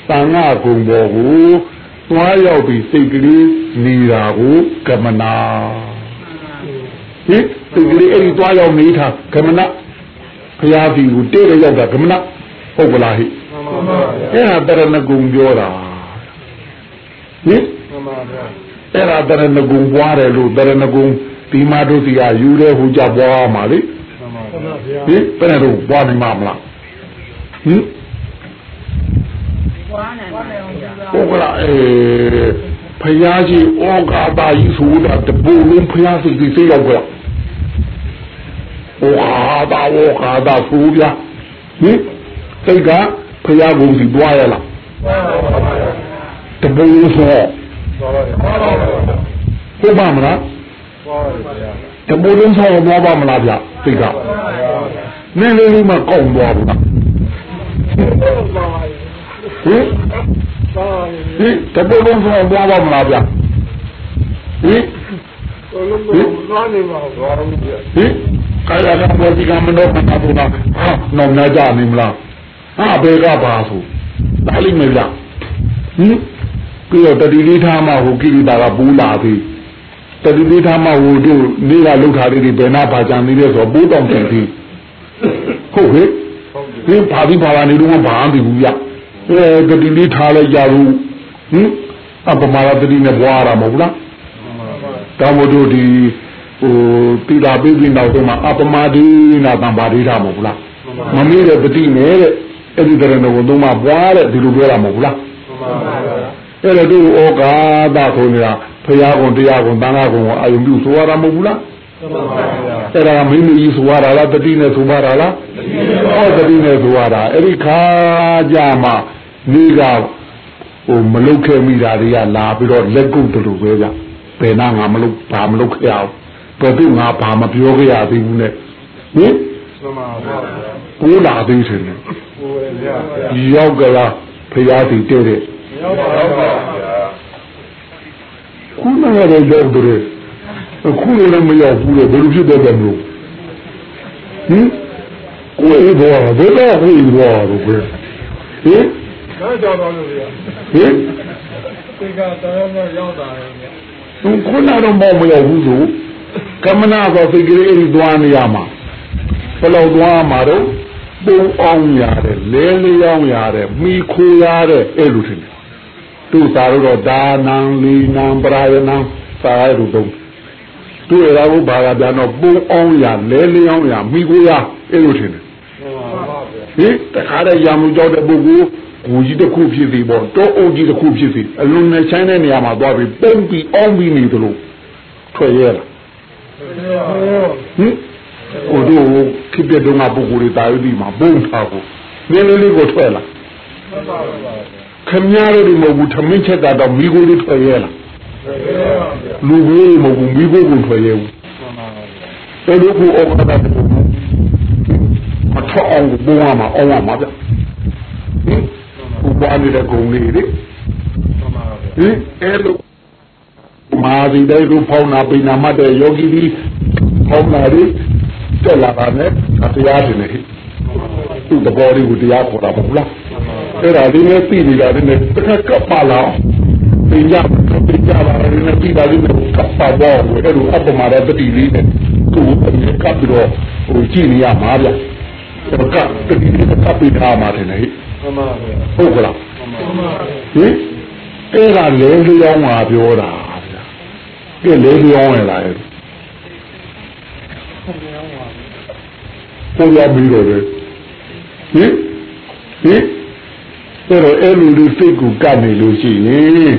တန်ခါဂုံပေါ်ကိုသွားရောက်ပြီးစိတ်ကလေးနေတာကိုကမနာဟင်စိတ်ကလေးအဲ့ဒီသွားရောက်နေတာကမနာဖရာစီကိုတဲ့ရရောက်တာကမနာဟုတ်ကလားဟိအဲ့ဒါတရဏဂုံပြောတာဟင်အဲ့ဒါတရဏဂုံပွားတယ်လို့တရဏဂုံ ဒီမာတို့စီကယူတဲ့ဟိုကြပွားမှာလေဟင်ဘယ်နဲ့တော့ပွားနိုင်မှာမလားဟင်ဟုတ်ကလားအဲဖယားကြီးဩဃာတာကြီးဆိုတာတပူလုံးဖယားစိတ်ကြီးစိတ်ရောက်ကြဩဃာတာဩဃာတာဆိုပြဟင်စိတ်ကဖယားကုန်စီတွားရလားတပူလုံးဆိုဟုတ်ပါမလား တပူလုံးဆိုတော့ပါမလားဗျစိတ်ကနည်းလေးလေးမှကောက်သွားဘူးလားဟင်ဟင်တပုတ်လုံးဆိုတော့ဘာမှမလားဗျဟင်ဟင်သွားနေပါသွားတော့ဗျဟင်ကာယကံပေါ်ဒီကမနောကတာဘူးလားဟာနောင်နာကြနေမလားဟာဘယ်ကပါဆိုဒါလိမ့်မယ်ဗျဟင်ပြီးတော့တတိလေးထားမှဟိုကိရိတာကပူးလာပြီ တတိလေးထားမှဟိုတို့နေကလှုပ်ထားလေးတွေဘယ်နာပါကြံနေလဲဆိုတော့ပိုးတောင်တင်ပြီဟုတ်ဟဲ့ဒီဘာပြီးဘာလာနေတော့ဘာမှမပြီးဘူးဗျအဲတတိလေးထားလိုက်ကြဘူးဟင်အပမာရတတိနဲ့ဘွားရမှာမဟုတ်လားတောင်မတို့ဒီဟိုတိတာပိပိနောက်ဆုံးမှာအပမာဒီနာတံပါဒိတာမဟုတ်လားမမေးတဲ့တတိနဲ့တဲ့အဲ့ဒီတရဏဘုံသုံးမှာဘွားတဲ့ဒီလိုပြောတာမဟုတ်လားအဲ့ဒါတို့ဩကာသဆိုနေတာ ဖရာကုံတရားကုံတန်ခါကုံကိုအာယုံပြုဆိုရတာမဟုတ်ဘူးလားအဲ့ဒါမိမိကြီးဆိုရတာလားတတိနဲ့ဆိုပါတာလားဟောတတိနဲ့ဆိုရတာအဲ့ဒီခါကြမှာနေကဟိုမလုတ်ခဲ့မိတာတွေကလာပြီးတော့လက်ကုပ်တူပဲကြဘယ်နာငါမလုတ်ဘာမလုတ်ခဲ့အောင်ဘယ်သူငါဘာမပြောခဲ့ရသေးဘူးနဲ့ဟင်ကိုလာသေးတယ်ရောက်ကြလားဖရာစီတဲ့တဲ့ရောက်ပါပါဗျာ ခုနကတော့ရောက်တယ်အခုလည်းမရောက်ဘူးလေဘယ်လိုဖြစ်တဲ့မလို့ဟင်ကိုယ်ဘောဘယ်တော့ကိုယ်ဘောတော့ပဲဟင်တော့ကြောက်တော့လို့ဗျာဟင်ဒီကတော်တော်ရောက်တာလေဗျာခုနတော့မမရောက်ဘူးဆိုကမနာသောစိတ်ကလေးအဲ့ဒီသွားနေရမှာဘယ်လောက်သွားမှာတော့ပုံအောင်ရတယ်လဲလျောင်းရတယ်မိခိုးရတယ်အဲ့လိုထင်တယ် သူသာတော့ဒါနံလီနံပရာယနံစာရတို့တော့သူရတာဘုဘာကပြန်တော့ပုံအောင်ရလဲလျောင်းရမိခိုးရအဲ့လိုထင်တယ်ဟင်တခါတည်းရမှုကြောက်တဲ့ပုဂ္ဂိုလ်ကိုကြီးတစ်ခုဖြစ်စီပေါ့တောအုပ်ကြီးတစ်ခုဖြစ်စီအလွန်နဲ့ချိုင်းတဲ့နေရာမှာသွားပြီးပုံပြီးအောင်ပြီးနေသလိုထွက်ရဲလားဟင်ဟိုတို့ခိပြတုံးကပုဂ္ဂိုလ်တွေတာယူပြီးမှာဘုံထားကိုနည်းနည်းလေးကိုထွက်လာ ခမည်းတော်ဒီမဟုတ်ဘူးထမင်းချက်တာတော့မိကိုလေးထွက်ရဲလားလူကြီးမဟုတ်ဘူးမိကိုကိုထွက်ရဲဘူးအဲ့လိုကိုအောက်ကတာတူမထွက်အောင်ဘုံရမှာအောင်ရမှာဗျဟင်ဟိုပါနေတဲ့ဂုံလေးလေဟင်အဲ့လိုမာဒီတဲ့ရူဖောင်းနာပိနာမတဲ့ယောဂီဒီဖောင်းနာရီတက်လာတာနဲ့တရားတင်နေသူ့တဘောလေးကိုတရားခေါ်တာမဟုတ်လား အဲ့ဒါလေးနဲ့ပြည်နေတာလေးနဲ့တစ်ခါကပ်ပါလာပညာပညာလာလေးနဲ့ပြည်တာလေးနဲ့ကပ်ပါတော့အဲ့လိုအပမာရတတိလေးနဲ့သူ့ကိုကပ်ပြီးတော့ဟိုကြည့်နေရမှာဗျအဲ့တော့ကပ်တတိလေးကပ်ပြီးထားမှာတယ်ဟဲ့ဟုတ်ကလားဟင်အဲ့ဒါလဲလျောင်းမှာပြောတာဗျာကဲလဲလျောင်းရလားအဲ့ပုံရပြီးတော့လေဟင်ဟင် အဲ့တော့အဲ့လိုလူစိတ်ကိုကပ်နေလို့ရှိရင်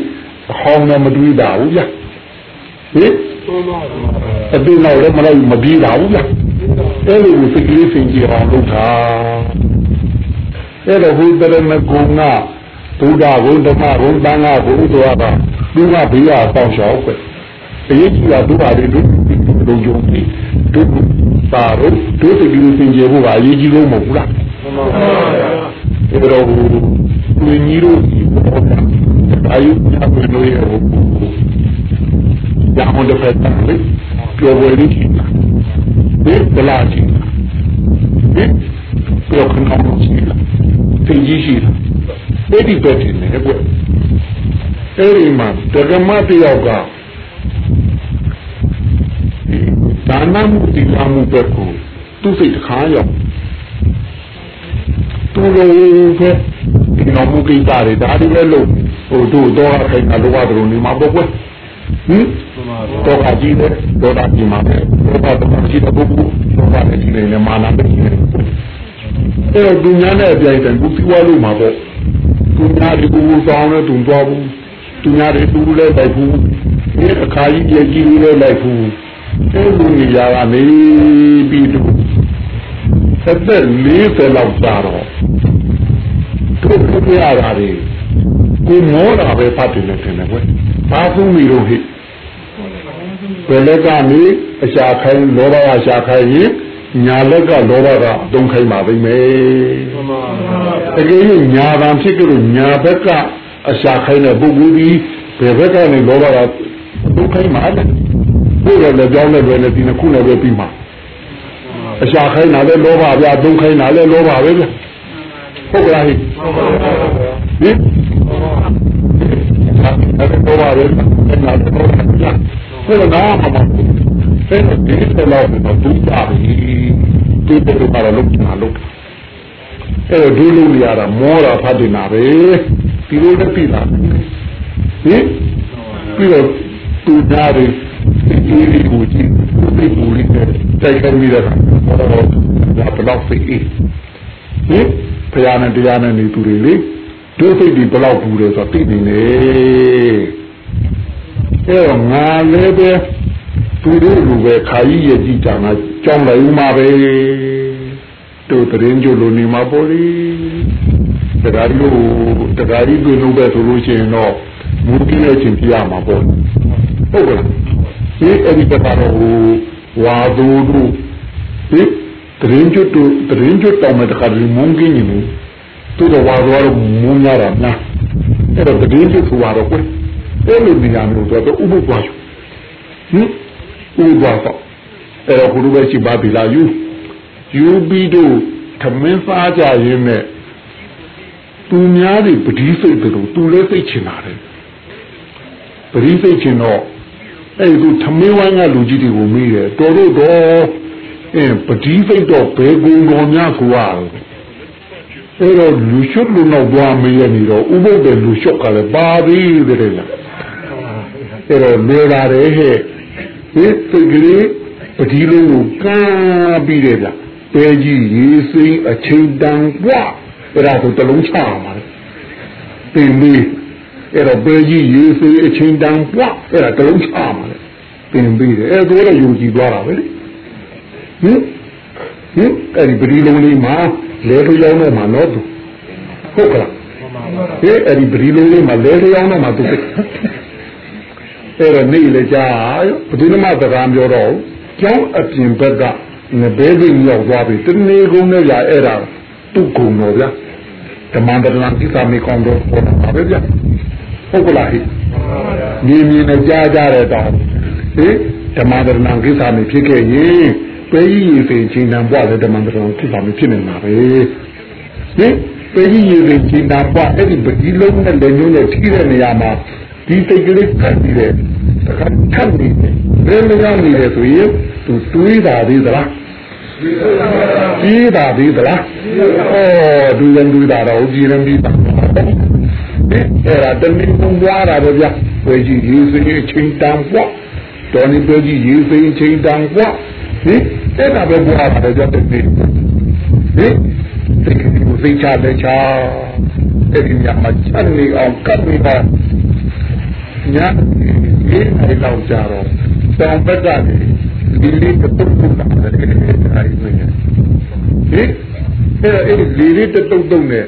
အဟောင်းနဲ့မတွေးတာဘူးဗျဟင်အတင်းတော့လည်းမလိုက်မပြီးတာဘူးဗျအဲ့လိုကိုစိတ်ကလေးစင်ကြယ်အောင်လုပ်တာအဲ့တော့ဟိုတရဏဂုံကဘုရားဘုဓမ္မဘုံတန်ခါဘုဆိုတာကသူကဘေးရပေါရှောက်ပဲအရေးကြီးတာဒုက္ခတွေဒုလုံယုံပြီးဒုက္ခပါတော့ဒုစိတ်ကလေးစင်ကြယ်ဖို့ကအရေးကြီးဆုံးမဟုတ်ဘူးလားမှန်ပါဗျာအဲ့ တော့သူညီတို့ဒီဘောတာအာယုညာဘယ်လိုရဟုတ်ညာမတဲ့ဖက်တယ်လေပြောဝဲလေးကြီးတာဒီဗလာကြီးဒီပြောခဏအောင်ရှိလားသိကြီးရှိလားအဲ့ဒီပဲတင်နေကွအဲ့ဒီမှာတက္ကမတယောက်ကဒါနမှုဒီလာမှုပဲကိုသူ့စိတ်တစ်ခါရောက် သူလိုပဲဒီတော်မူကိစ္စတွေဒါတွေလည်းလို့ဟိုတို့တော့ခိုင်တာလောကတော့နေမှာပေါ့ကွဟင်တော့ကကြီးတယ်တော့တာကြီးမှာပဲတော့တာတော့ကြီးတဲ့ပုဂ္ဂိုလ်တော့တာလည်းကြီးနေတယ်မာနပဲကြီးနေတယ်အဲ့တော့သူညာနဲ့အပြိုင်တန်ကိုပြီးွားလို့မှာပေါ့သူညာဒီကူဆောင်နဲ့တုံသွားဘူးသူညာတွေသူလည်းလိုက်ဘူးဒီအခါကြီးကြီးကြီးလည်းလိုက်ဘူးအဲ့လိုနေရာကနေပြီးတော့ သက်သက်40လောက်ကြာတော့တို့ပြရတာတွေကိုမောတာပဲဖတ်တယ်နဲ့ထင်တယ်ကွဘာသုံးမိတော့ဟိဘယ်လက်ကနေအရှာခိုင်းလောဘအရှာခိုင်းရင်ညာလက်ကလောဘကအတုံးခိုင်းပါသိမယ်တကယ်လို့ညာဗံဖြစ်ကြလို့ညာဘက်ကအရှာခိုင်းတဲ့ပုဂ္ဂိုလ်ဒီဘယ်ဘက်ကနေလောဘကအတုံးခိုင်းမှာလဲဘုရားလည်းကြောင်းနဲ့ပဲနဲ့ဒီနှစ်ခုနဲ့ပဲပြီးမှာ အရှာခိုင်းတာလည်းလောဘဗျာတုံးခိုင်းတာလည်းလောဘပဲဗျာဟုတ်ကလားဟိဟင်အဲ့တော့ဘာလဲအဲ့ဒါတော့ကြာဘယ်တော့မှမဆက်တဲ့ဒီလိုတော့ဒုတာပြီဒီလိုပါလို့နာလို့အဲ့တော့ဒီလိုနေရတာမောတာဖတ်နေတာပဲဒီလိုနဲ့ပြည်လာဟင်ပြီးတော့သူသားတွေဒီဒီကိုကြည့် ဒီကိုလေးတိုက်ခိုင်းမိတာတော့ဘာလို့ဖိဟင်ဖရာနဲ့တရားနဲ့နေသူတွေလေဒုစိတ်ဒီဘလောက်ဘူးလဲဆိုတော့သိနေနေအဲတော့ငါလည်းပဲသူတို့လူပဲခါကြီးရဲ့ကြည်တာငါကြောင်းလိုက်ဦးမှာပဲတို့တရင်ကျလိုနေမှာပေါ့လေတရားကြီးလို့တရားကြီးတွေ့လို့ပဲဆိုလို့ရှိရင်တော့မူကြီးရဲ့ချင်းပြရမှာပေါ့ဟုတ်ကဲ့ဒီအဲ့ဒီကတော့ ဝါဒူတို့ဒီတရင်ကျွတ်တို့တရင်ကျွတ်တောင်းတဲ့ခါဒီမုန်းကင်းနေလို့သူတော်ဝါတော်မုန်းရတာများအဲ့တော့တရင်ကျွတ်ဆိုတော့ကွအဲ့လိုနေရာမျိုးတော့ဥပုပ်သွားဟင်ဥပုပ်သွားတော့အဲ့တော့ဘုရုပဲရှိပါပြီလားယူယူပြီးတော့သမင်းစားကြရင်းနဲ့သူများတွေပတိစိတ်တို့သူလည်းစိတ်ချင်တာတယ်ပတိစိတ်ချင်တော့ အဲ့ဒီသမင်းဝိုင်းကလူကြီးတွေကိုမေးတယ်တော်တို့တော့အင်းပတိဖိတ်တော့ဘယ်ကုံတော်များကိုရအဲ့တော့လူရှုပ်လူနောက်သွားမေးရနေတော့ဥပုပ်တဲ့လူရှုပ်ကလည်းပါသေးတယ်လားအဲ့တော့နေလာတယ်ဟဲ့ဒီစိတ်ကလေးပတိလုံးကိုကမ်းပြီးတယ်ဗျပဲကြီးရေစိမ်းအချိန်တန်กว่าအဲ့ဒါကိုတလုံးချမှာလေပင်လေး အဲ့တော့ပဲကြီးရေစေးအချင်းတန်းပွားအဲ့ဒါတလုံးချပါလေသင်ပြီးတယ်အဲ့ဒါတော့ယုံကြည်သွားတာပဲလေဟင်ဟင်အဲ့ဒီပရိလုံးလေးမှာလဲထူရောက်နေမှာတော့သူဟုတ်ကလားဟဲ့အဲ့ဒီပရိလုံးလေးမှာလဲထူရောက်နေမှာသူအဲ့တော့နေလေကြာဘယ်သူမှသကားပြောတော့ကျောင်းအပြင်ဘက်ကငဘဲသိရောက်သွားပြီတနေကုန်နဲ့ကြာအဲ့ဒါသူ့ကုံတော်ဗျာဓမ္မန္တရံကိစ္စမေကောင်းတော့ပေါ်တာပဲဗျာ ဟုတ်ကလားဟိမြင်မြင်နဲ့ကြားကြတဲ့တောင်းဟိဓမ္မန္တရံကိစ္စမေဖြစ်ခဲ့ရင်ပဲကြီးရေပင်ချိန်တန်ပွားတဲ့ဓမ္မန္တရံကိစ္စမေဖြစ်နေမှာပဲဟိပဲကြီးရေပင်ချိန်တန်ပွားအဲ့ဒီပတိလုံးနဲ့လက်ညှိုးနဲ့ထိတဲ့နေရာမှာဒီစိတ်ကလေးကပ်ပြီးတဲ့တခါထပ်နေတယ်ဘယ်လိုရောက်နေလဲဆိုရင်သူတွေးတာသေးသလားကြီးတာသေးသလားဩဒူရင်ဒူတာတော့ကြီးရင်ပြီးတာ အဲ့ဒါတမင်ပုံပွားတာပဲဗျဝေကြီးရေးစိတ်ချင်းတန်ပွားတော်နေပြောကြီးရေးစိတ်ချင်းတန်ပွားဟင်အဲ့ဒါပဲပွားတာကြတဲ့နေ့ဟင်စိတ်ကိုစိတ်ချတဲ့ချာအဲ့ဒီညမှာချမ်းနေအောင်ကပ်နေအောင်ညအေးအဲ့လောက်ကြတော့တောင်ဘက်ကနေဒီလေးတုတ်တုတ်တာလည်းအဲ့ဒီဝင်ဟင်အဲ့အဲ့ဒီလေးတုတ်တုတ်တုတ်နဲ့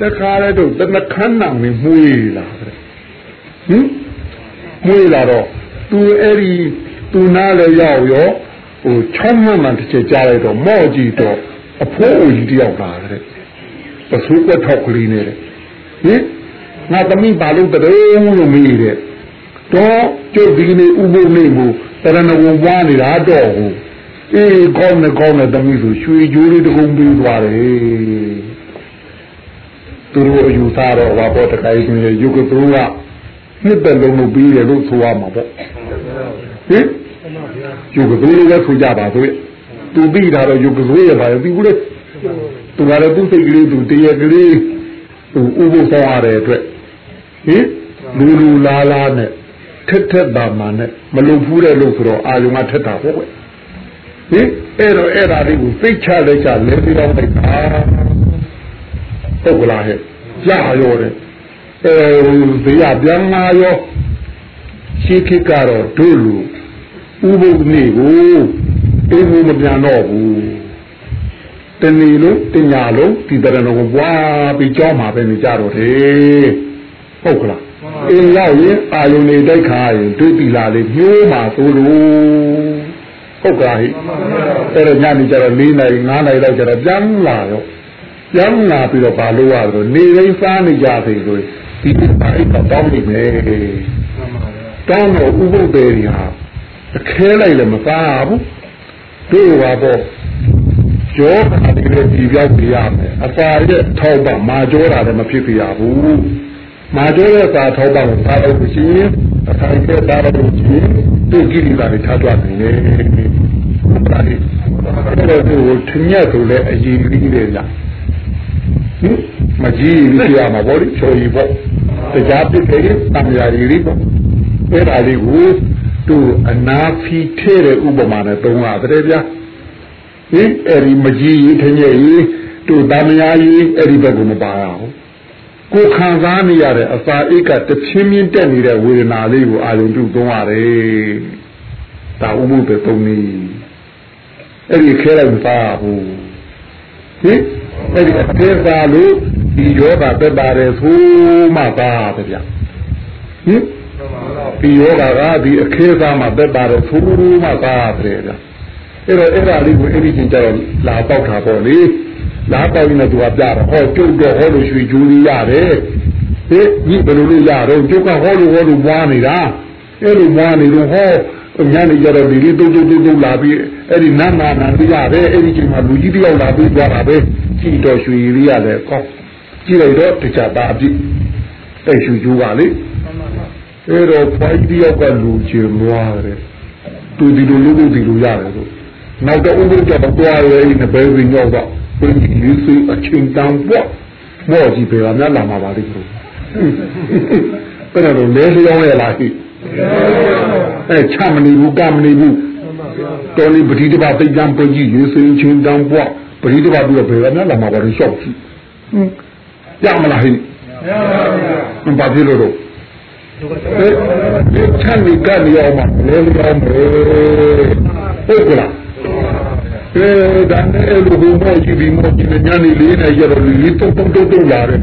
တခါလဲတော့တနခန်းနာမင်းမှုေးလာတဲ့ဟင်မှုေးလာတော့သူအဲ့ဒီသူနားလည်းရောက်ရောဟိုချမ်းမှန်မှန်တစ်ချက်ကြားလိုက်တော့မော့ကြည့်တော့အဖိုးအိုကြီးတယောက်လာတဲ့ပစိုးကွက်ထောက်ကလေးနဲ့ဟင်ငါသမီးဘာလို့တည်းလို့မေးတဲ့တော့ကျုပ်ဒီနေ့ဥပုပ်နေမှုတရဏဝံပွားနေတာတော့ဟိုအေးကောင်းနေကောင်းနေသမီးဆိုရွှေကြိုးလေးတကုံပြီးသွားတယ် သူတို့အယူသားတော့ဘာပေါ်တခါကြီးဆိုရင်ယုတ်ကသူကနှစ်သက်လုံးလို့ပြီးတယ်လို့ဆိုရမှာပေါ့ဟင်ယုတ်ကသူလည်းဆိုကြပါဆိုသူပြီးတာတော့ယုတ်ကသူရဲ့ဘာလဲပြီးဘူးလေသူကလည်းသူစိတ်ကလေးသူတရကလေးသူဥပုပ်ဆောင်ရတဲ့အတွက်ဟင်လူလူလာလာနဲ့ထက်ထက်တာမှနဲ့မလုံဖူးတဲ့လို့ဆိုတော့အာယုံကထက်တာပေါ့ကွဟင်အဲ့တော့အဲ့ဒါလေးကိုသိချလိုက်ချလဲပြီးတော့လိုက်တာ ဟုတ်ကလားဟဲ့ကြာရောတဲ့အဲဒီရပြန်လာရောရှိခိကတော့တို့လူဥပုပ်နေကိုအေးဘူးမပြန်တော့ဘူးတဏီလုံးတင်ညာလုံးဒီတရဏကိုပွားပြီးကြောမှာပဲနေကြတော့တယ်ဟုတ်ကလားအင်းရောက်ရင်အာယုန်နေတိုက်ခါရင်တွေ့ပြီလားလေညိုးမှာသို့လို့ဟုတ်ကဲ့ဟိအဲ့တော့ညနေကျတော့၄နိုင်၅နိုင်လောက်ကျတော့ပြန်လာရော ပြန်လာပြီးတော့ဘာလို့ရတော့နေရင်းစားနေကြပြီဆိုဒီပါအိတ်တော့တောင်းနေမယ်တောင်းတော့ဥပုပ်တယ်ဟာအခဲလိုက်လည်းမစားဘူးတို့ပါပေါ့ကြောတာဒီလိုဒီပြောက်ပြရမယ်အစာရဲ့ထောက်ပါမာကြောတာလည်းမဖြစ်ပြရဘူးမာကျောရဲ့သာထောက်ပါကိုသာလို့ရှိရင်အခိုင်အမာသာလို့ရှိရင်သူကိရိတာတွေထားကြနေတယ်။ဒါလေးအဲ့တော့သူထညက်ဆိုလဲအကြီးကြီးလေလား။ဟင် မကြီးကြီးပြရမှာပေါ့လေချော်ကြီးပေါ့။တရားပြည့်တယ်တံမြာရီလေးပေါ့။အဲ့ဒါလေးကိုသူအနာဖီထဲတဲ့ဥပမာနဲ့သုံးရတယ်ဗျာ။ဟင်အဲ့ဒီမကြီးကြီးထညက်ကြီးသူတံမြာရီအဲ့ဒီဘက်ကမပါရအောင်။ကိုခံစားနေရတဲ့အစာအိတ်ကတဖြင်းဖြင်းတက်နေတဲ့ဝေဒနာလေးကိုအာရုံပြုသုံးရတယ်။ဒါဥမှုပဲသုံးနေ။အဲ့ဒီခဲလိုက်မသားဘူး။ဟင် အဲ့ဒီအသေးစားလို့ဒီယောဂတက်ပါတယ်ဆိုမှသားတယ်ဗျ။ဟင်ဒီယောဂကဒီအခဲစားမှတက်ပါတယ်ဆိုမှသားတယ်ဗျ။အဲ့တော့အဲ့ဒါလေးကိုအဲ့ဒီချင်းကျတော့လာပေါက်တာပေါ့လေ။လားတောင်းနေသူကပြတော့ဟောကျုပ်တော့ဟောလို့ရွှေကျူးလေးရတယ်ဟေးဒီဘယ်လိုလုပ်ရတော့ကျုပ်ကဟောလို့ဟောလို့ပွားနေတာအဲ့လိုပွားနေတော့ဟောညနေကြတော့ဒီလေးတုတ်တုတ်တုတ်လာပြီးအဲ့ဒီနတ်နာနာလေးရတယ်အဲ့ဒီချိန်မှာလူကြီးတယောက်လာပြီးသွားတာပဲ ကြည်တော်ရွှေလေးရတယ်ကောကြည့်လိုက်တော့တခြားသားအပြည့်တိတ်ရွှေကျူးပါလေဟအဲ့တော့ဖွားကြီးတယောက်ကလူချင်သွားတယ်သူဒီလိုလုပ်လို့ဒီလိုရတယ်ဆိုနောက်တော့ဥပဒေတော့သွားရဲနေပဲဝင်ရောက်တော့ဘယ်ဒီလေးစိအချင်းတန်းပေါ့မော်ကြီးပဲကများလာမှာပါလိမ့်လို့အဲ့တော့လဲလျောင်းရလားဟိအဲချမနေဘူးကမနေဘူးတော်လေးပတိတပါသိကြံပကြီးရေးစိချင်းတန်းပေါ့ ပတိတပါပြီးတော့ဘယ်ကများလာမှာပါလိမ့်လျှောက်ကြည့်ရမလားဟိမပါဘူးလို့ဒီချမ်းမိကနေအောင်မလဲလျောင်းမယ်ဟုတ်ကလားအဲဒါနဲ့လူဘုံမောကြီးဒီမောကြီးညနေလေးနဲ့ရတော့လေးတုံတုံတုံတုံလာတယ်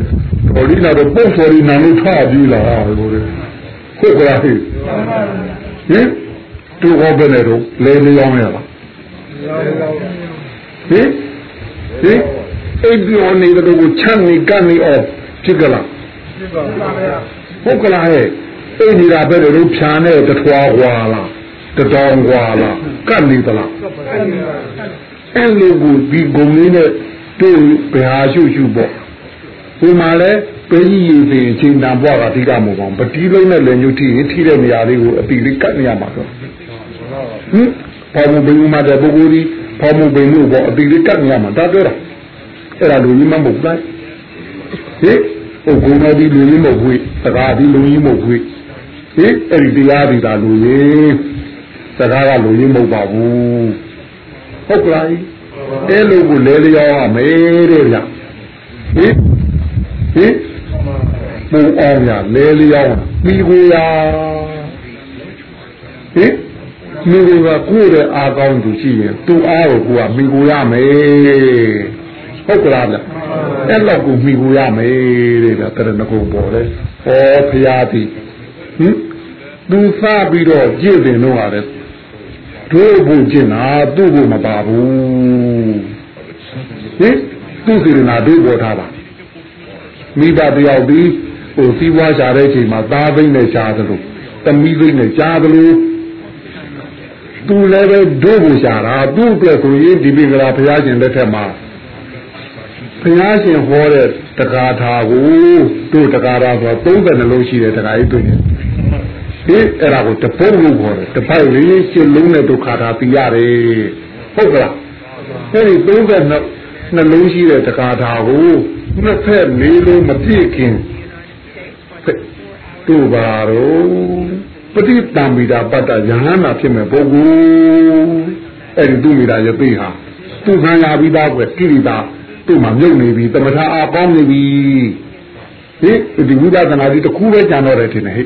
တော်လေးလာတော့ပုံစော်ရီနာလို့ထားပြီးလာလို့လေဟုတ်ကလားဟိဟင်သူဟောဘယ်နဲ့တော့လဲလျောင်းရလားဟင် ဟင်အဲ့ဒီအနေတဲ့ကိုချမ်းနေကနေအောင်ဖြစ်ကြလားဟုတ်ကလားဟဲ့အဲ့နေတာပဲလို့ဖြာနဲ့တထွားွာလားတတောင်ွာလားကတ်နေသလားအဲ့လိုကိုဒီဂုံလေးနဲ့တွေ့ဘယ်ဟာရှုရှုပေါ့ဒီမှာလဲပေးကြီးရည်စီအချိန်တန်ဘွားကအဓိကမဟုတ်ပါဘူးပတိလုံးနဲ့လည်းညှို့ထိရင်ထိတဲ့နေရာလေးကိုအတိလေးကတ်နေရမှာဆိုဟင်ပေါ်မဘင်းမှာတဲ့ပုဂ္ဂိုလ်ဒီ ပေါ်မဘင်းလို့ပေါ့အတိလေးကတ်နေရမှာဒါပြောတာအဲ့ဒါလူကြီးမမဟုတ်လားဟင်ဟိုဂုဏ်တော်ဒီလူကြီးမဟုတ်ဘူးစကားဒီလူကြီးမဟုတ်ဘူးဟင်အဲ့ဒီတရားဒီသာလူကြီးစကားကလူကြီးမဟုတ်ပါဘူးဟုတ်ကလားအဲလိုကိုလဲလျောင်းရမယ်တဲ့ဗျဟင်ဟင်ပူအောင်ရလဲလျောင်းပြီးကိုရဟင် မိကိုကကိုယ့်ရဲ့အာကောင်းသူရှိရင်သူ့အားကိုကိုကမိကိုရမယ်ဟုတ်ကလားဗျအဲ့လောက်ကိုမိကိုရမယ်တဲ့ဗျတရဏဂုံပေါ်လေဩဖရာတိဟင်သူစပြီးတော့ကြည့်တယ်တော့ရတယ်တို့ဖို့ကျင်တာသူ့ဖို့မပါဘူးဟင်သူ့စီရနာတို့ပေါ်ထားပါမိဘတယောက်ဒီဟိုစီးပွားရှာတဲ့အချိန်မှာသားသိမ့်နဲ့ရှားသလိုတမီးသိမ့်နဲ့ရှားသလို သူလည်းပဲတို့ကိုရှားတာသူ့အတွက်ဆိုရင်ဒီပိကရာဘုရားရှင်လက်ထက်မှာဘုရားရှင်ဟောတဲ့တက္ကထာကိုတို့တက္ကထာဆို30လုံးရှိတယ်တက္ကကြီးတွေ့တယ်ဟင်အဲ့ဒါကိုတပုတ်လို့ခေါ်တယ်တပိုက်လေးရှင်းလုံးနဲ့ဒုက္ခတာပြရတယ်ဟုတ်ကလားအဲ့ဒီ30နှလုံးရှိတဲ့တက္ကထာကိုနှစ်ဖက်လေးလုံးမပြည့်ခင်တို့ပါတော့ ပฏิတံမိတာပတ္တယဟနာဖြစ်မဲ့ပုဂ္ဂိုလ်အဲ့ဒီသူမိတာရသိဟာသူခံရပြီးသားကွယ်ကိရိတာသူ့မှာမြုပ်နေပြီတမထအားကောင်းနေပြီဟိဒီဝိဒနာကြီးတခုပဲကြံတော့တယ်ထင်တယ်ဟိ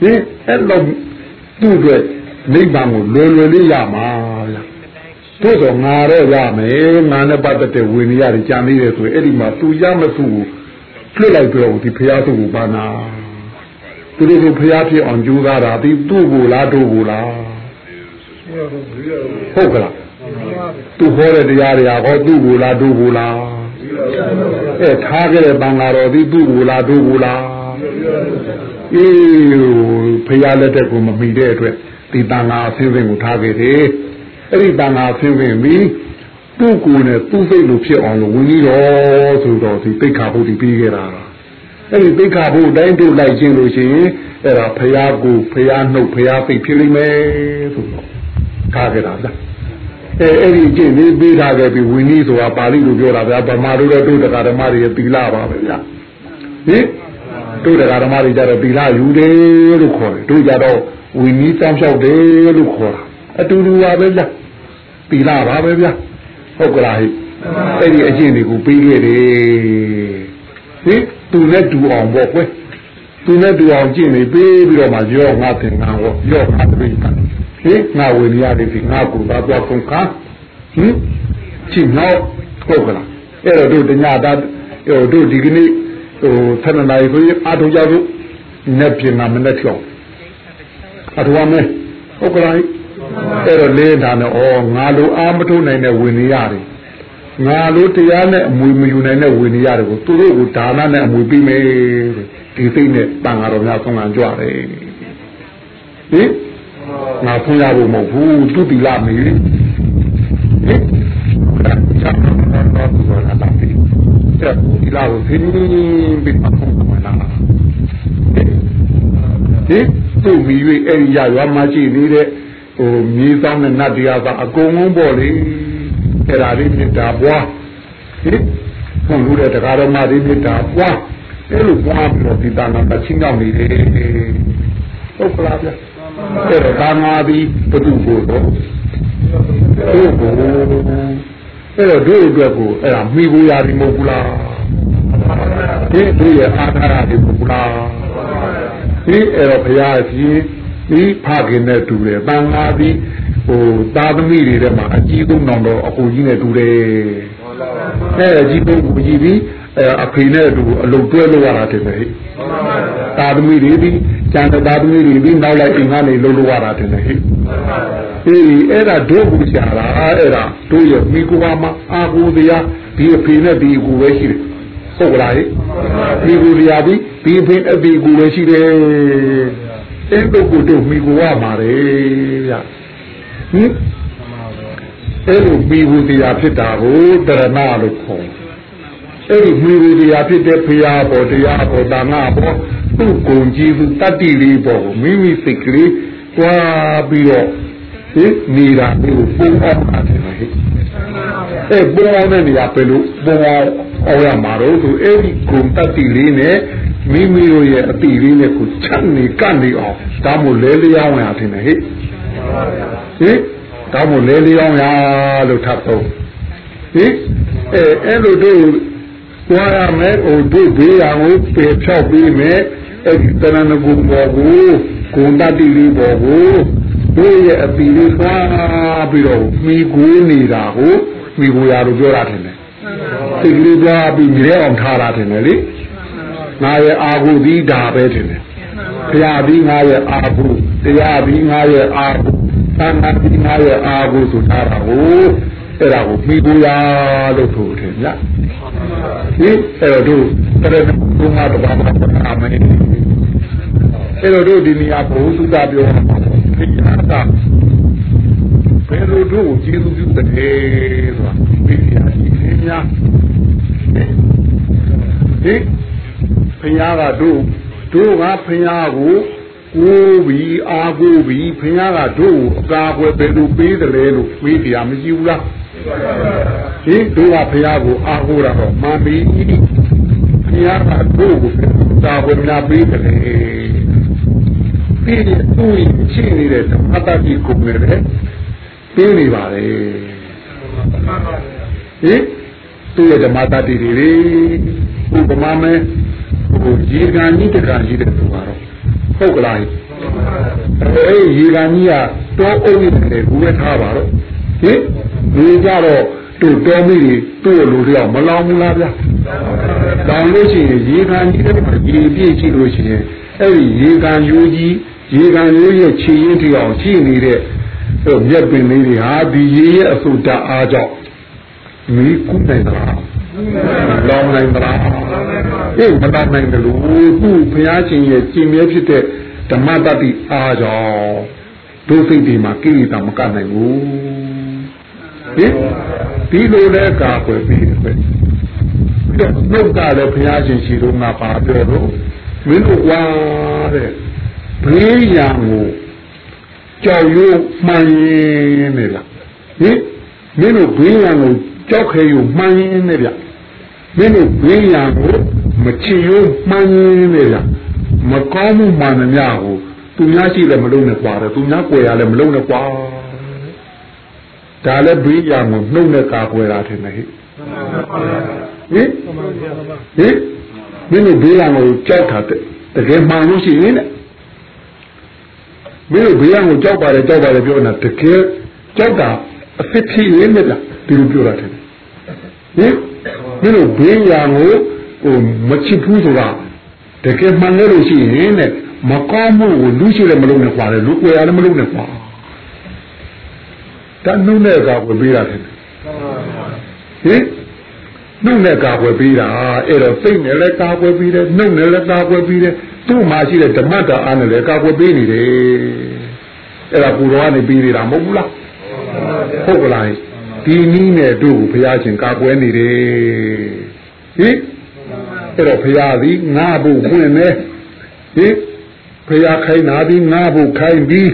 ဟင်အဲ့တော့သူ့အတွက်နိဗ္ဗာန်ကိုလွယ်လွယ်လေးရမှာလားတို့တော့ငါတော့ရမယ်ငါနဲ့ပတ်သက်တဲ့ဝိနည်းတွေကြံနေတယ်ဆိုရင်အဲ့ဒီမှာသူရမစုကိုလွတ်လိုက်တော့ဒီဖရာသူ့ကိုပါနာ သူတို့ကဖရာဖြစ်အောင်ကြိုးစားတာဒီသူ့ကိုလားတို့ကိုလားဟုတ်ကလားသူဟောတဲ့တရားတွေဟောသူ့ကိုလားတို့ကိုလားအဲထားခဲ့တဲ့ဘင်္ဂါတော်ဒီသူ့ကိုလားတို့ကိုလားအေးဖရာလက်ထက်ကိုမမီတဲ့အတွက်ဒီတန်ဃာအဆင်းဆင်းကိုထားခဲ့တယ်အဲ့ဒီတန်ဃာအဆင်းဆင်းပြီးသူ့ကိုယ်နဲ့သူ့စိတ်လိုဖြစ်အောင်လို့ဝင်ပြီးတော့ဆိုတော့ဒီတိတ်ခါဖို့ဒီပြီးခဲ့တာ အဲ့ဒီတိတ်ခါဖို့အတိုင်းတို့လိုက်ခြင်းလို့ရှိရင်အဲ့ဒါဖရာကိုဖရာနှုတ်ဖရာစိတ်ဖြစ်လိမ့်မယ်ဆိုတော့ထားခဲ့တာလားအဲအဲ့ဒီကျင့်လေးပေးထားခဲ့ပြီးဝိနည်းဆိုတာပါဠိလိုပြောတာဗျာဗမာတို့တော့တို့တရားဓမ္မတွေသီလပါပဲဗျာဟင်တို့တရားဓမ္မတွေကြတော့သီလယူတယ်လို့ခေါ်တယ်တို့ကြတော့ဝိနည်းတောင်းလျှောက်တယ်လို့ခေါ်တာအတူတူပါပဲဗျာသီလပါပဲဗျာဟုတ်ကလားဟိအဲ့ဒီအကျင့်တွေကိုပေးခဲ့တယ်ဟင် သူနဲ့တူအောင်ပေါ့ကွယ်သူနဲ့တူအောင်ကျင့်နေပေးပြီးတော့မှရောငါသင်္ကန်းဟောရောငါတပိဋကဟင်ငါဝေရရတယ်ဒီငါကူသာတော့ကုန်ခါဟင်ချင်းတော့ဟုတ်ကလားအဲ့တော့တို့တညတာဟိုတို့ဒီကနေ့ဟိုဆန္ဒနာရေးကိုအားထုတ်ကြလို့နဲ့ပြင်မှာမနဲ့ချောင်းအထဝမဲဟုတ်ကလားအဲ့တော့လေးဒါနဲ့ဩငါလိုအားမထုတ်နိုင်တဲ့ဝေနေရတယ် ငါလိုတရားနဲ့အမွေမယူနိုင်တဲ့ဝေနေရတယ်ကိုသူတို့ကိုဒါနနဲ့အမွေပြီးမယ်ဒီစိတ်နဲ့တန်ဃာတော်များဆုံးခံကြရတယ်ဟင်ငါဖွင့်ရဖို့မဟုတ်ဘူးသူတိလာမေဟင်ချက်တော့တော့တော့လာတာပြီချက်ဒီလာကိုသင်ပြီးမှဖုန်းမှာလာဟင်သူ့မိ၍အဲ့ဒီရရွာမှာရှိနေတဲ့ဟိုမြေဆောင်တဲ့နတ်တရားသာအကုန်လုံးပေါ့လေ အဲ့ဒါလေးမြစ်တာပွားဟင်ဘုံလူတဲ့တရားတော်မှာဒီမြစ်တာပွားအဲ့လိုပွားပြီးတော့ဒီတာနာတချင်းရောက်နေတယ်ဟုတ်ကလားဗျအဲ့တော့ဒါငါသည်ဘုသူ့ကိုတော့တို့ကိုအဲ့တော့တို့အတွက်ကိုအဲ့ဒါမိကိုရာဒီမဟုတ်ဘူးလားဒီတို့ရဲ့အာသာရဒီမဟုတ်ဘူးလားဒီအဲ့တော့ဘုရားကြီးဒီဖခင်နဲ့တူတယ်တန်ဃာသည် ဟိုသာသမီတွေထဲမှာအကြီးဆုံးတော်တော့အကိုကြီးနဲ့တူတယ်အဲ့အကြီးဆုံးကိုကြီးပြီးအဖေနဲ့အတူအလုပ်တွဲလုပ်ရတာတင်တယ်ဟဲ့သာသမီတွေဒီကျန်တဲ့သာသမီတွေဒီနောက်လိုက်အိမ်ကနေလုပ်လို့ရတာတင်တယ်ဟဲ့အေးအဲ့ဒါတို့ဘူးရှာတာအဲ့ဒါတို့ရဲ့မိကူပါမှာအာကူတရားဒီအဖေနဲ့ဒီအကူပဲရှိတယ်ဟုတ်ကလားဟဲ့မိကူတရားဒီဒီအဖေအဒီအကူပဲရှိတယ်အဲ့တို့ကိုတို့မိကူရမှာလေဗျ ဟင်အဲ့လိုမိကူတရားဖြစ်တာကိုတရဏလို့ခေါ်အဲ့ဒီမိဝေတရားဖြစ်တဲ့ဖရာပေါ်တရားပေါ်တာငါပေါ်သူ့ကိုယ်ကြီးသူတတ္တိလေးပေါ်ကိုမိမိစိတ်ကလေးတွားပြီးတော့ဟင်နေတာမျိုးပုံအောင်တာတယ်ဟဲ့အဲ့ပုံအောင်တဲ့နေရာပဲလို့ပုံအောင်အောင်ရမှာတော့သူအဲ့ဒီကိုယ်တတ္တိလေးနဲ့မိမိတို့ရဲ့အတိလေးနဲ့ကိုချက်နေကန့်နေအောင်ဒါမို့လဲလျောင်းရတယ်ဟဲ့ ဟင်ဒါမို့လဲလျောင်းရလို့ထပ်တော့ဟင်အဲအဲ့လိုတို့ွားရမယ်ဟိုတို့ဘေးရန်ကိုပေဖြောက်ပြီးမယ်အဲ့ဒီတဏှာကုဘောကိုဂုဏတတိလေးဘောကိုတို့ရဲ့အပီလေးသွားပြီးတော့မိကိုနေတာကိုမိကိုရလို့ပြောတာတယ်စိတ်လေးသွားပြီးမြဲအောင်ထားတာတယ်လေငါရဲ့အာဟုသီးဒါပဲတယ် ဘုရားပြီးငါရဲ့အာဟုတရားပြီးငါရဲ့အာဟုသံဃာပြီးငါရဲ့အာဟုဆိုထားတာကိုအဲ့ဒါကိုမိကိုရလို့ဆိုတယ်ညဟင်အဲ့တော့တို့တရဏဘုံမှာတဘာမှမနာမယ်အဲ့တော့တို့ဒီနေရာဘုသူတာပြောမှာဒီဟာကဘယ်လိုတို့ကျေးဇူးပြုတယ်ဆိုတာဒီနေရာရှိခင်များဟင်ဖခင်ကတို့ တို့ကဖခင်ကိုကိုးပြီးအားကိုးပြီးဖခင်ကတို့အကာအကွယ်ဘယ်လိုပေးတယ်လဲလို့မေးတရားမရှိဘူးလားဟင်တို့ကဘုရားကိုအားကိုးတာတော့မှန်ပြီဘုရားကတို့ကိုသာဝေနာပေးတယ်ပြီးရင်သူ့ရှိနေတဲ့ဓမ္မတတိကိုလည်းပြီးနေပါလေဟင်သူ့ရဲ့ဓမ္မတတိတွေလေဥပမာမဲ့ ဟိုရေကန်ကြီးတကန်ကြီးတဲ့သူကတော့ဟုတ်ကလားအဲရေကန်ကြီးကတော့အုပ်နေတယ်ဘူးပဲထားပါတော့ဟင်ဒီကြတော့တို့တော်မိတွေတို့လူတယောက်မလောင်ဘူးလားဗျာလောင်လို့ရှိရင်ရေကန်ကြီးတဲ့မှာရေပြည့်ရှိလို့ရှိရင်အဲ့ဒီရေကန်ယိုးကြီးရေကန်ယိုးရဲ့ခြေရင်းထီအောင်ရှိနေတဲ့ဟိုမြက်ပင်လေးတွေဟာဒီရေရဲ့အဆုတအားကြောင့်မီးကူးနိုင်တာလောင်နိုင်တာ အေးမတတ်နိုင်တယ်လို့သူ့ဘုရားရှင်ရဲ့ကြည်မြဲဖြစ်တဲ့ဓမ္မတတိအားကြောင့်ဒုစိတ်ဒီမှာကိလေသာမကနိုင်ဘူးဟင်ဒီလိုလဲကာကွယ်ပြီးတယ်ပဲနှုတ်ကလည်းဘုရားရှင်ရှိတော့ငါပါပြောတော့မင်းတို့ကွာတဲ့ဘေးရန်ကိုကြောက်ရွံ့မှန်ရင်နေလားဟင်မင်းတို့ဘေးရန်ကိုကြောက်ခဲယူမှန်ရင်နေဗျမင်းတို့ဘေးရန်ကို မချင်ယူမှန်ရင်နေဗျမကောင်းမှုမှန်သမျှကိုသူများရှိလည်းမလုံးနဲ့ကွာတယ်သူများကြွယ်ရလည်းမလုံးနဲ့ကွာဒါလည်းဘေးရန်ကိုနှုတ်နဲ့ကာကွယ်တာထင်တယ်ဟိဟင်ဟင်မင်းတို့ဘေးရန်ကိုကြောက်တာတကယ်မှန်လို့ရှိရင်တဲ့မင်းတို့ဘေးရန်ကိုကြောက်ပါတယ်ကြောက်ပါတယ်ပြောနေတာတကယ်ကြောက်တာအစ်စ်ဖြစ်ရင်းနဲ့လားဒီလိုပြောတာတယ်ဟင်မင်းတို့ဘေးရန်ကို ဟိုမချစ်ဘူးဆိုတာတကယ်မှန်လို့ရှိရင်တဲ့မကောင်းမှုကိုလူရှိလည်းမလုပ်နဲ့ခွာတယ်လူကိုရလည်းမလုပ်နဲ့ခွာတနှုတ်နဲ့ကာကွယ်ပေးတာတယ်ဟင်နှုတ်နဲ့ကာကွယ်ပေးတာအဲ့တော့စိတ်နဲ့လည်းကာကွယ်ပေးတယ်နှုတ်နဲ့လည်းကာကွယ်ပေးတယ်သူ့မှာရှိတဲ့ဓမ္မတာအားနဲ့လည်းကာကွယ်ပေးနေတယ်အဲ့ဒါကိုယ်တော်ကနေပေးနေတာမဟုတ်ဘူးလားဟုတ်ကလားဒီနည်းနဲ့တို့ဘုရားရှင်ကာကွယ်နေတယ်ဟင် အဲ့တော့ဘုရားသည်ငါ့ဘုဖွင့်နေဟင်ဖရာခိုင်းနာပြီးငါဖို့ခိုင်းပြီး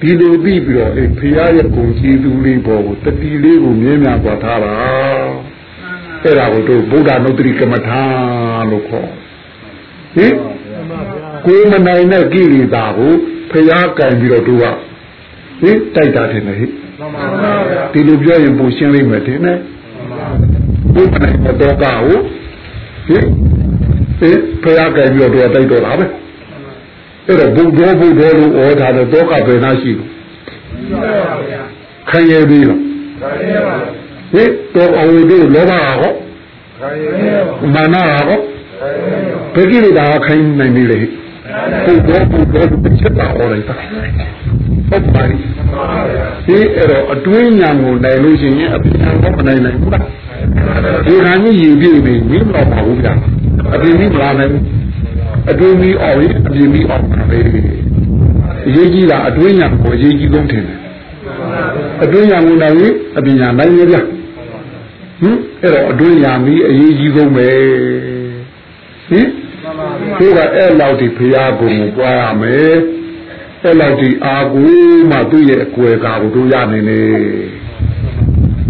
ဒီလိုပြီးပြီးတော့အဲဖရာရဲ့ဂုဏ်ကြည်သူလေးပေါ်ကိုတတိလေးကိုမြင်များသွားထားတာအဲ့ဒါကိုတို့ဗုဒ္ဓနုတ္တိကမ္မထာလို့ခေါ်ဟင်ကိုယ်မနိုင်တဲ့ကိလေသာကိုဖရာကံပြီးတော့တို့ကဟင်တိုက်တာတယ်ဟဲ့ဒီလိုပြောရင်ပုံရှင်းလိမ့်မယ်တင်နဲ့ဘုရားနဲ့တော့ကောဟင် ဟင်ဖရာကံပြီးတော့တို့ကတိုက်တော့တာပဲအဲ့တော့ဘုဒ္ဓဘုဒ္ဓလို့ဩထားတဲ့တောကဘယ်နှရှိလို့ခံရပြီလားဟင်တော့အဝိတို့လောဘဟောမာနဟောဘယ်ကိလေသာခိုင်းနိုင်ပြီလေဘုဒ္ဓဘုဒ္ဓလို့ချက်တာဟောလိုက်တာဟုတ်ပါပြီဒီအဲ့တော့အတွင်းညာကိုနိုင်လို့ရှိရင်အပြင်တော့မနိုင်နိုင်ဘူးလားဒီခါကြီးရင်ပြည့်ပြီမင်းမတော်ပါဘူးဗျာ အပြင်ကြီးမလာနိုင်ဘူးအတွင်းကြီးအောင်ရင်အပြင်ကြီးအောင်ပါပဲအရေးကြီးတာအတွင်းညာကိုအရေးကြီးဆုံးထင်တယ်အတွင်းညာကိုနိုင်ရင်အပြင်ညာနိုင်ရဗျာဟင်အဲ့တော့အတွင်းညာမီးအရေးကြီးဆုံးပဲဟင်သူကအဲ့လောက်ဒီဖရာကိုပွားရမယ်အဲ့လောက်ဒီအာကိုမှသူ့ရဲ့အကွယ်ကာကိုတို့ရနေနေ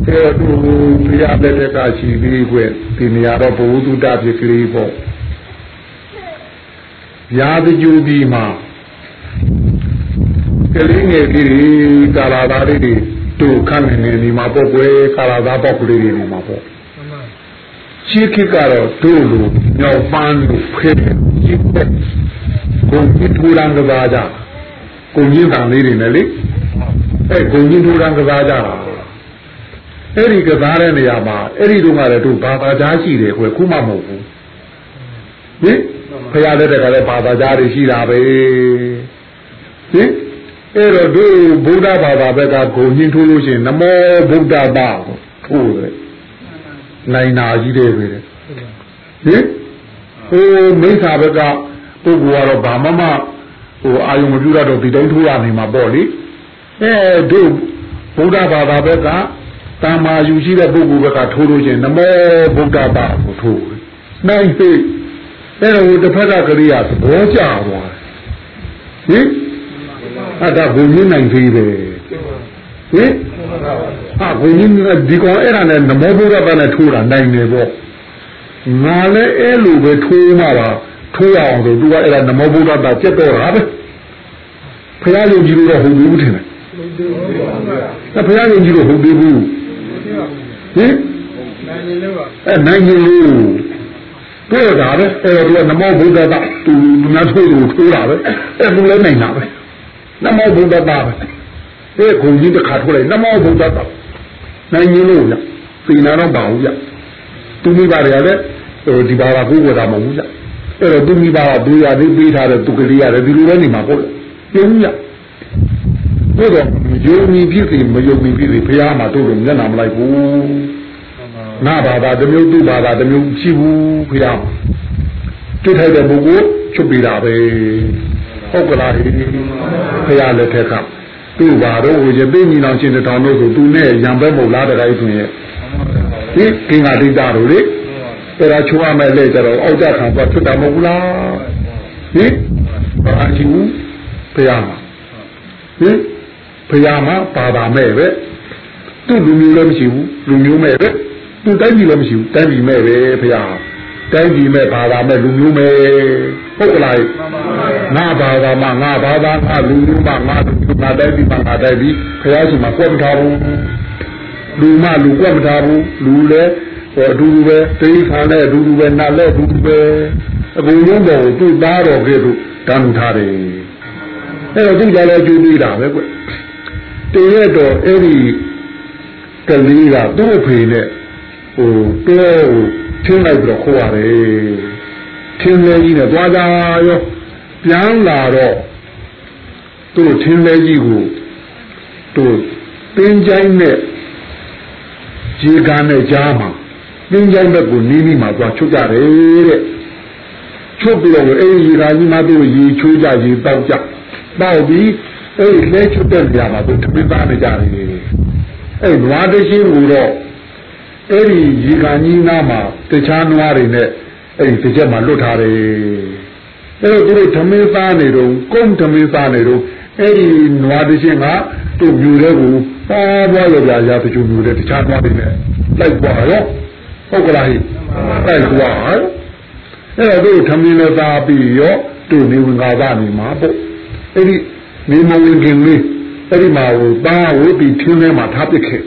အဲ့တော့ဖရာလက်ထက်ကရှိပြီးကွဒီနေရာတော့ဘုဟုတုတဖြစ်ကလေးပေါ့ရာဇကြူပြီးမှကလေးငယ်ကြီးကာလာသားလေးတွေတို့ခန့်နေနေဒီမှာပေါ့ကွယ်ကာလာသားပေါ့ကလေးတွေဒီမှာပေါ့ရှိခိကတော့တို့လိုမြောက်ပန်းလို့ဖဲရှိတဲ့ကိုကြီးထူရန်ကစားကြကိုကြီးတန်လေးတွေနဲ့လေအဲကိုကြီးထူရန်ကစားကြတာ အဲ့ဒီကစားတဲ့နေရာမှာအဲ့ဒီတော့ကလည်းတို့ဘာသာကြားရှိတယ်ကွယ်ခုမှမဟုတ်ဘူးဟင်ဖရာလက်ထက်ကလည်းဘာသာကြားတွေရှိတာပဲဟင်အဲ့တော့တို့ဗုဒ္ဓဘာသာဘက်ကဂုံညင်းထိုးလို့ရှိရင်နမောဗုဒ္ဓဘာထိုးတယ်နိုင်နာကြီးတယ်ပဲဟင်ဟိုမိစ္ဆာဘက်ကပုဂ္ဂိုလ်ကတော့ဘာမှမဟိုအာယုံမပြုတော့ဒီတိုင်းထိုးရနေမှာပေါ့လေအဲတို့ဗုဒ္ဓဘာသာဘက်က တာမာယူရှိတဲ့ပုဂ္ဂိုလ်ဘက်ကထိုးလို့ရှိရင်နမောဗုဒ္ဓဘာကိုထိုးတယ်နိုင်ပြီအဲ့တော့တစ်ဖက်ကကရိယာသဘောကျသွားတယ်ဟင်အဲ့ဒါဘုံညနိုင်သေးတယ်ဟင်ဟာဘုံညဒီကောင်အဲ့ဒါနဲ့နမောဗုဒ္ဓဘာနဲ့ထိုးတာနိုင်တယ်ပေါ့ငါလည်းအဲ့လိုပဲထိုးမှပါထိုးရအောင်ဆိုသူကအဲ့ဒါနမောဗုဒ္ဓဘာကျက်တော့တာပဲဖရာယုံကြည်လို့တော့ဟုတ်ဘူးထင်တယ်အဲ့ဖရာယုံကြည်လို့ဟုတ်သေးဘူး ဟင်နိုင်နေလို့အဲ့နိုင်နေလို့တွေ့တာပဲအဲ့တော့နမောဗုဒ္ဓဘာသူငါထိုးလို့ထိုးတာပဲအဲ့သူလည်းနိုင်တာပဲနမောဗုဒ္ဓဘာပဲအဲခုံကြီးတစ်ခါထုတ်လိုက်နမောဗုဒ္ဓဘာနိုင်ရင်လို့ညသိနာတော့ပါဘူးညသူမိဘတွေကလည်းဟိုဒီဘာသာကိုယ်ဝတာမဟုတ်ဘူးညအဲ့တော့သူမိဘကဒူရသေးပေးထားတဲ့သူကလေးရတယ်ဒီလိုလည်းနေမှာပေါ့ပြင်းည ဘုရားယုံကြည်ဖြစ်စီမယုံကြည်ဖြစ်စီဘုရားမှာတို့လို့မျက်နှာမလိုက်ဘူးနာဘာသာတစ်မျိုးသူ့ဘာသာတစ်မျိုးရှိဘူးဘုရားတွေ့ထိုက်တဲ့ပုဂ္ဂိုလ်ချုပ်ပြတာပဲဟုတ်ကလားဟိဘုရားလက်ထက်ကသူ့ဘာတော့ဝေရသိညီလောင်ရှင်တောင်တို့ဆိုသူနဲ့ရံပဲမဟုတ်လားတခါကြီးသူရဲ့ဒီကင်္ဂဒိတာတို့လေအဲ့ဒါချိုးရမယ်လေကြတော့အောက်ကြခံသွားထွက်တာမဟုတ်ဘူးလားဟင်ဘာကြည့်ဘူးဘုရားမှာဟင် ဘုရားမှာပါပါမဲ့ပဲသူ့လူမျိုးလည်းမရှိဘူးလူမျိုးမဲ့ပဲသူတိုင်းပြည်လည်းမရှိဘူးတိုင်းပြည်မဲ့ပဲဘုရားတိုင်းပြည်မဲ့ဘာသာမဲ့လူမျိုးမဲ့ဟုတ်ကလားငါဘာသာမှငါဘာသာငါလူမျိုးမှငါလူမျိုးငါတိုင်းပြည်မှငါတိုင်းပြည်ဘုရားရှင်မှာကွက်မထားဘူးလူမှလူကွက်မထားဘူးလူလည်းဟိုအတူတူပဲတိခါနဲ့အတူတူပဲနာလည်းအတူတူပဲအကုန်လုံးပေါ်သူ့သားတော်ကဲ့သို့တန်းထားတယ်အဲ့တော့သူကြလည်းကျူးပြီးတာပဲကွ တရတော့အဲ့ဒီကလေးကသူ့အဖေနဲ့ဟိုတဲဟိုထင်းလိုက်ပြီးတော့ခိုးရတယ်ထင်းလေးကြီးနဲ့သွားကြရောပြန်လာတော့သူ့ထင်းလေးကြီးကိုသူ့တင်းချိုင်းနဲ့ခြေကန်းနဲ့ကြားမှာတင်းချိုင်းဘက်ကိုနီးနီးမှာသွားချုပ်ကြတယ်တဲ့ချုပ်ပြီးတော့အဲ့ဒီရာကြီးမတို့ရေချိုးကြရေတောက်ကြတောက်ပြီး အဲ့ဒီလဲချုပ်တဲ့နေရာမှာသူတပိသားနေကြတယ်အဲ့နွားတရှိကိုတော့အဲ့ဒီရေကန်ကြီးနားမှာတခြားနွားတွေနဲ့အဲ့ဒီတစ်ချက်မှာလွတ်ထားတယ်အဲ့တော့သူတို့ဓမင်းစားနေတော့ကုန်းဓမင်းစားနေတော့အဲ့ဒီနွားတချင်းကသူ့မြူတဲ့ကိုပါပွားရပြရာတချို့မြူတဲ့တခြားနွားတွေနဲ့လိုက်ပွားရောဟုတ်ကလားဟိလိုက်ပွားအဲ့တော့သူဓမင်းနဲ့စားပြီးရောသူ့နေဝင်ကားကနေမှာပေါ့အဲ့ဒီ နေမဝင်ခင်လေးအဲ့ဒီမှာဟိုတားဟိုဒီထင်းထဲမှာထားပစ်ခဲ့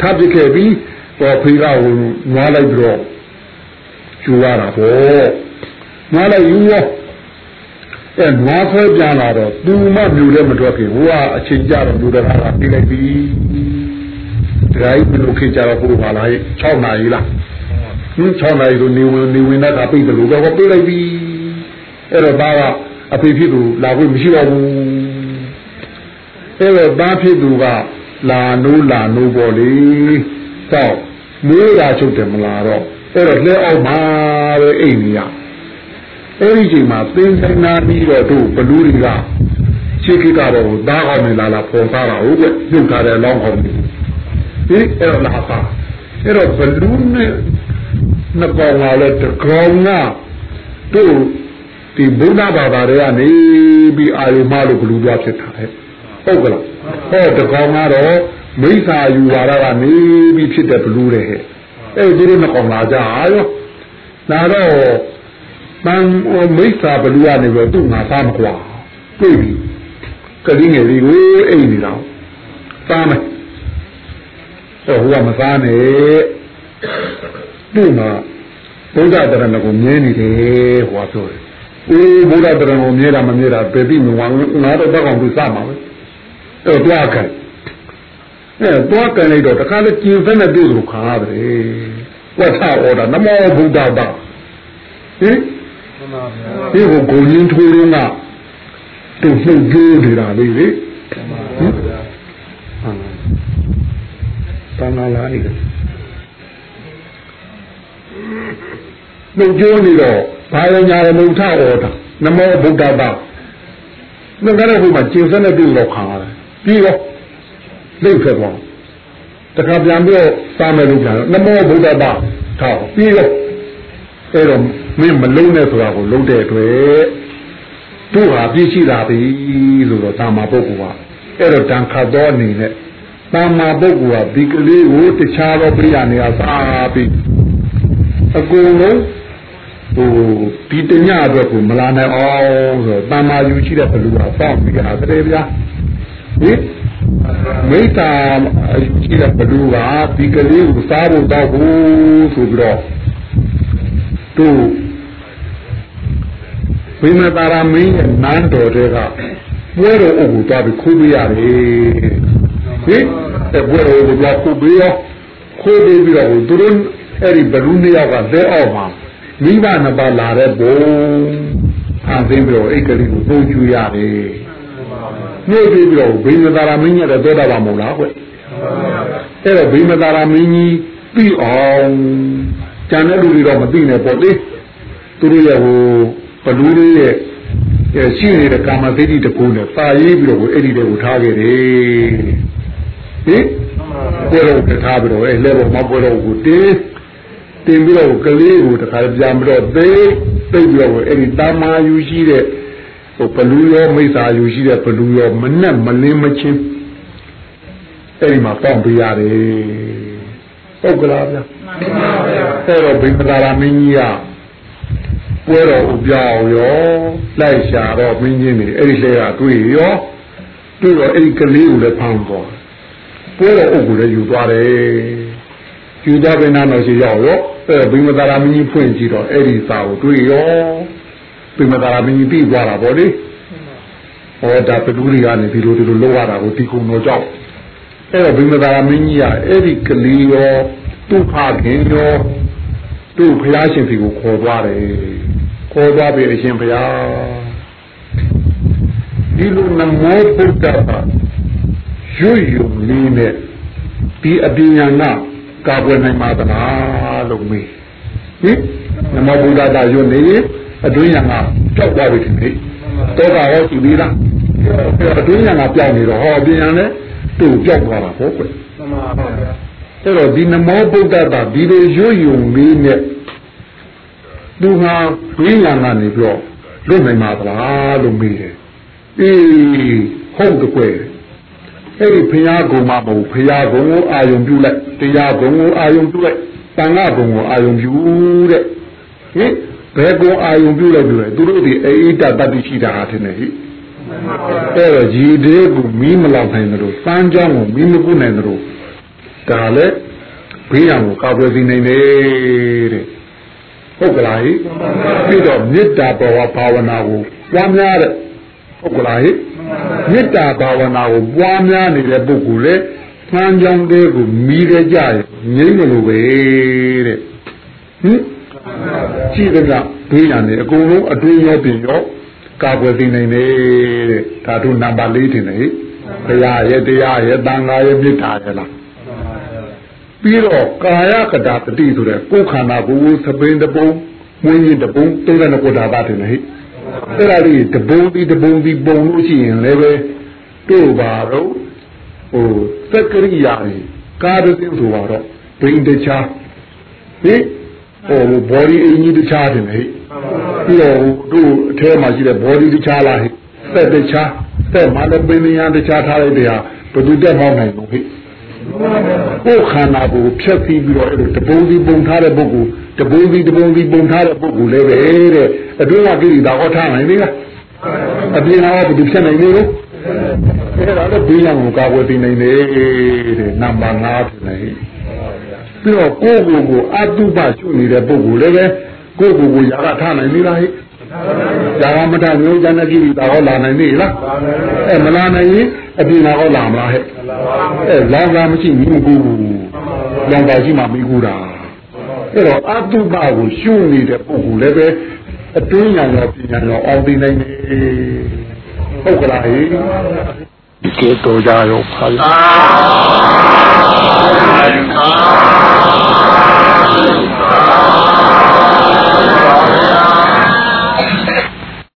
ထားပစ်ခဲ့ပြီးတော့ဖေးကဟိုနွားလိုက်ပြီးတော့ယူရတာပေါ့နွားလိုက်ယူရောအဲနွားဆွဲပြန်လာတော့သူမှမြူတဲ့မထွက်ခင်ဟိုကအချိန်ကြတော့မြူတဲ့ခါကပြီးလိုက်ပြီဒရိုက်ဘယ်လိုခေကြတော့ဘုရားလာ6နာရီလားဟင်း6နာရီဆိုနေဝင်နေဝင်တဲ့ကပြိတယ်လို့တော့ပြိလိုက်ပြီအဲ့တော့ဒါကအဖေဖြစ်သူလာခွင့်မရှိတော့ဘူး အဲ့တော့သားဖြစ်သူကလာနိုးလာနိုးပေါ်လေစောက်မွေးတာချုပ်တယ်မလားတော့အဲ့တော့လက်အောက်မှာပဲအိမ်ကြီးရအဲ့ဒီချိန်မှာသင်္ကနာပြီးတော့တို့ဘလူးတွေကရှေးခေတ်ကတော့သားကောင်းနေလာလာပေါ်သားတာဟုတ်ကဲ့ပြုတ်ထားတဲ့လောင်းကောင်းတွေဒီအဲ့တော့လာပါအဲ့တော့ဘလူးနဲ့နှစ်ကောင်လာလဲတကောင်ကတို့ဒီဘုရားဘာသာတွေကနေပြီးအာယုမလို့ဘလူးပြဖြစ်တာဟဲ့ ဟုတ်ကလားဟောတကောင်ကတော့မိစ္ဆာယူလာတာကနေပြီးဖြစ်တဲ့ဘလူးတွေဟဲ့အဲ့ဒီလိုမကောင်လာကြရောနာတော့တန်မိစ္ဆာဘလူးကနေပြီးသူ့ငါသားမကွာတွေ့ပြီကလေးငယ်လေးကိုအိမ်နေတာသားမယ်အဲ့ဟိုကမသားနဲ့သူ့မှာဘုရားတရဏကိုမြင်နေတယ်ဟောပြောတယ်အေးဘုရားတရဏကိုမြင်တာမမြင်တာပဲပြီးငါငါတော့တောက်အောင်သူစမှာပဲအဲ့ တော့တွားကန်အဲတွားကန်လိုက်တော့တခါလေကျင်ဖက်နဲ့တွေ့လို့ခါရတယ်ဝတ်ထားအော်တာနမောဘုဒ္ဓဘာဟင်ဒီကိုကိုရင်းထိုးရင်းကသူနှုတ်ကြိုးနေတာလေးလေဟင်တန်လာလိုက်နှုတ်ကြိုးနေတော့ဘာရညာရမုထအော်တာနမောဘုဒ္ဓဘာငါကတော့ဟိုမှာကျင်စက်နဲ့တွေ့လို့ခါရတယ် ပြီးတော့လိတ်ဖက်သွားတခါပြန်ပြီးတော့စာမယ်လို့ပြန်တော့နမောဗုဒ္ဓဘာထောက်ပြီးတော့အဲ့တော့မင်းမလုံးနဲ့ဆိုတာကိုလုံးတဲ့အတွက်တို့ဟာပြည့်ရှိလာပြီဆိုတော့တာမာပုဂ္ဂိုလ်ကအဲ့တော့တန်ခတ်သောအနေနဲ့တာမာပုဂ္ဂိုလ်ကဒီကလေးကိုတခြားသောပြိယာနေရာစာပြီးအကုန်လုံးဟိုဒီတညအတွက်ကိုမလာနိုင်အောင်ဆိုတော့တာမာယူရှိတဲ့ဘလူကစောင့်ပြီးကြတာတည်းဗျာ ဟင်မိတ္တာရှိတဲ့ဘလူကဒီကလေးကိုစားဖို့တော့ဘူးဆိုပြီးတော့သူဝိမတာရမင်းရဲ့နန်းတော်တွေကပွဲတော်အုပ်ကိုသွားပြီးခိုးပေးရတယ်ဟင်အဲပွဲတော်ကိုသွားခိုးပေးရောခိုးပေးပြီးတော့သူတို့အဲ့ဒီဘလူနှစ်ယောက်ကလက်အောက်မှာမိဘနှစ်ပါးလာတဲ့ဘုံဖန်ဆင်းပြီးတော့အိတ်ကလေးကိုပို့ချူရတယ် နှိုးပြီးတော့ဘိမသာရမင်းကြီးတဲ့သောတာပန်မဟုတ်လားကွအဲ့တော့ဘိမသာရမင်းကြီးပြီးအောင်ကျန်တဲ့လူတွေတော့မသိနဲ့ပေါ့လေသူတို့ရဲ့ဟိုဘလူးလေးရဲ့ရှိနေတဲ့ကာမသိတိတကူနဲ့ပါရေးပြီးတော့အဲ့ဒီတွေကိုထားခဲ့တယ်ဟင်ပွဲတော်ထားပြီးတော့အဲ့လဲပေါ်မှာပွဲတော်ကိုတင်းတင်ပြီးတော့ကလေးကိုတခါပြန်ပြီးတော့သိသိပြီးတော့အဲ့ဒီတာမာယူရှိတဲ့ ဟိုဘလူရောမိစ္ဆာယူရှိတဲ့ဘလူရောမနဲ့မလင်းမချင်းအဲ့ဒီမှာပေါက်ပြရတယ်ဟုတ်ကလားဗျာမှန်ပါဗျာအဲ့တော့ဘိက္ခရာမင်းကြီးကပွဲတော်ဥပြောင်းရောလိုက်ရှာတော့မင်းကြီးနေအဲ့ဒီလေကတွေ့ရောတွေ့တော့အဲ့ဒီကလေးကိုလည်းဖမ်းသွားပွဲတော်ဥကိုလည်းယူသွားတယ်ယူသွားပြန်တော့ရှိရောက်ရောအဲ့ဘိမသာရမင်းကြီးဖွင့်ကြည့်တော့အဲ့ဒီစာကိုတွေ့ရော ဘိမသာရမင်းကြီးပြီးသွားတာဗောလေဟောဒါပတူရီကနေဒီလိုဒီလိုလောက်ရတာကိုဒီကုံတော်ကြောက်အဲ့တော့ဘိမသာရမင်းကြီးကအဲ့ဒီကလေးရောသူ့ဖခင်ရောသူ့ဖျားရှင်စီကိုခေါ်သွားတယ်ခေါ်သွားပြီအရှင်ဘုရားဒီလိုနမောဗုဒ္ဓဘာရွယုံလေးနဲ့ဒီအပညာနာကာကွယ်နိုင်ပါသလားလို့မေးဟင်နမောဗုဒ္ဓဘာရွနေ အတွင်းရံကကြောက်သွားပြီဒီနေ့တော့ကဟောသူသေးလားအတွင်းရံကပြောင်းနေတော့ဟောပညာနဲ့သူ့ကြောက်သွားတာဟုတ်ကွယ်မှန်ပါဗျာအဲ့တော့ဒီနမောဗုဒ္ဓဘာဒီလိုရွယုံလေးနဲ့သူဟာဝိညာဉ်ကနေပြီးတော့လွတ်နိုင်မှာသလားလို့မေးတယ်အေးဟုတ်တကွယ်အဲ့ဒီဖရာကုံမှာမဟုတ်ဖရာကုံကိုအာယုံပြုလိုက်တရားကုံကိုအာယုံပြုလိုက်တန်ခါကုံကိုအာယုံပြုတဲ့ဟင် ဘယ်ကုံအာယုံပြုလိုက်ပြုလိုက်သူတို့ဒီအိဋ္ဌတတ္တိရှိတာထင်တယ်ဟိအဲ့တော့ဂျီဒေကိုမီးမလောက်နိုင်တယ်လို့စမ်းကြောင်းကိုမီးမကုနိုင်တယ်လို့ဒါလည်းဘေးရန်ကိုကာကွယ်စီနိုင်တယ်တဲ့ဟုတ်ကလားဟိပြီးတော့မေတ္တာဘောဘာဝနာကိုပွားများတဲ့ဟုတ်ကလားဟိမေတ္တာဘာဝနာကိုပွားများနေတဲ့ပုဂ္ဂိုလ်လေဆန်းကြောင်းတဲ့ကိုမီးရကြရငြိမ့်မလို့ပဲတဲ့ဟင် ကြည့်ကြဘေးရန်နေအကုန်လုံးအတွင်းရောပြင်ရောကာကွယ်သိနိုင်တယ်တဲ့ဓာတုနံပါတ်၄တင်တယ်ဟိဘုရားရဲ့တရားရဲ့တန်ခါရဲ့မေတ္တာရဲ့လားပြီးတော့ကာယကတာတတိဆိုတဲ့ကိုယ်ခန္ဓာကိုယ်သပင်းတပုံမွေးရင်တပုံသိတဲ့ကိုယ်ဓာတ်တင်တယ်ဟိအဲ့ဒါလေးတပုံဒီတပုံဒီပုံလို့ရှိရင်လည်းပဲတို့ပါတော့ဟိုသက်ကရိယာကြီးကာရတင်ဆိုပါတော့ဘိန်းတခြားဟိ ဟို body အင်းကြီးတခြားတယ်ဟိပြီးတော့တို့အထဲမှာရှိတဲ့ body တခြားလားဟိသက်တခြားသက်မှာလည်းပင်ဉာဏ်တခြားထားလိုက်တဲ့ဟာဘယ်သူတက်မောင်းနိုင်လို့ဟိကိုယ်ခန္ဓာကိုဖြတ်ပြီးပြီးတော့အဲ့လိုတပုံစီပုံထားတဲ့ပုဂ္ဂိုလ်တပုံစီတပုံစီပုံထားတဲ့ပုဂ္ဂိုလ်လည်းပဲတဲ့အတွင်းကကိရိတာဟောထားနိုင်လေလားအပြင်ကဘယ်သူဖြတ်နိုင်လေလို့အဲ့ဒါလည်းဘေးရန်ကိုကာကွယ်တင်နိုင်တယ်တဲ့နံပါတ်5ဖြစ်နေ ပြီးတော့ကိုယ့်ကိုယ်ကိုအတုပရှုနေတဲ့ပုဂ္ဂိုလ်လည်းပဲကိုယ့်ကိုယ်ကိုຢာကထားနိုင်လေလားဟိຢာကမထမျိုးဇာနကိရိတာဟောလာနိုင်လေလားအဲမလာနိုင်ရင်အပြင်ကဟောလာမလားဟဲ့အဲလောင်ကမရှိဘူးမကူဘူးလောင်ကရှိမှမကူတာအဲ့တော့အတုပကိုရှုနေတဲ့ပုဂ္ဂိုလ်လည်းပဲအတွင်းညာရောပညာရောအောင်သိနိုင်တယ်ဟုတ်ကလားဟိ کے تو جاؤ پھل۔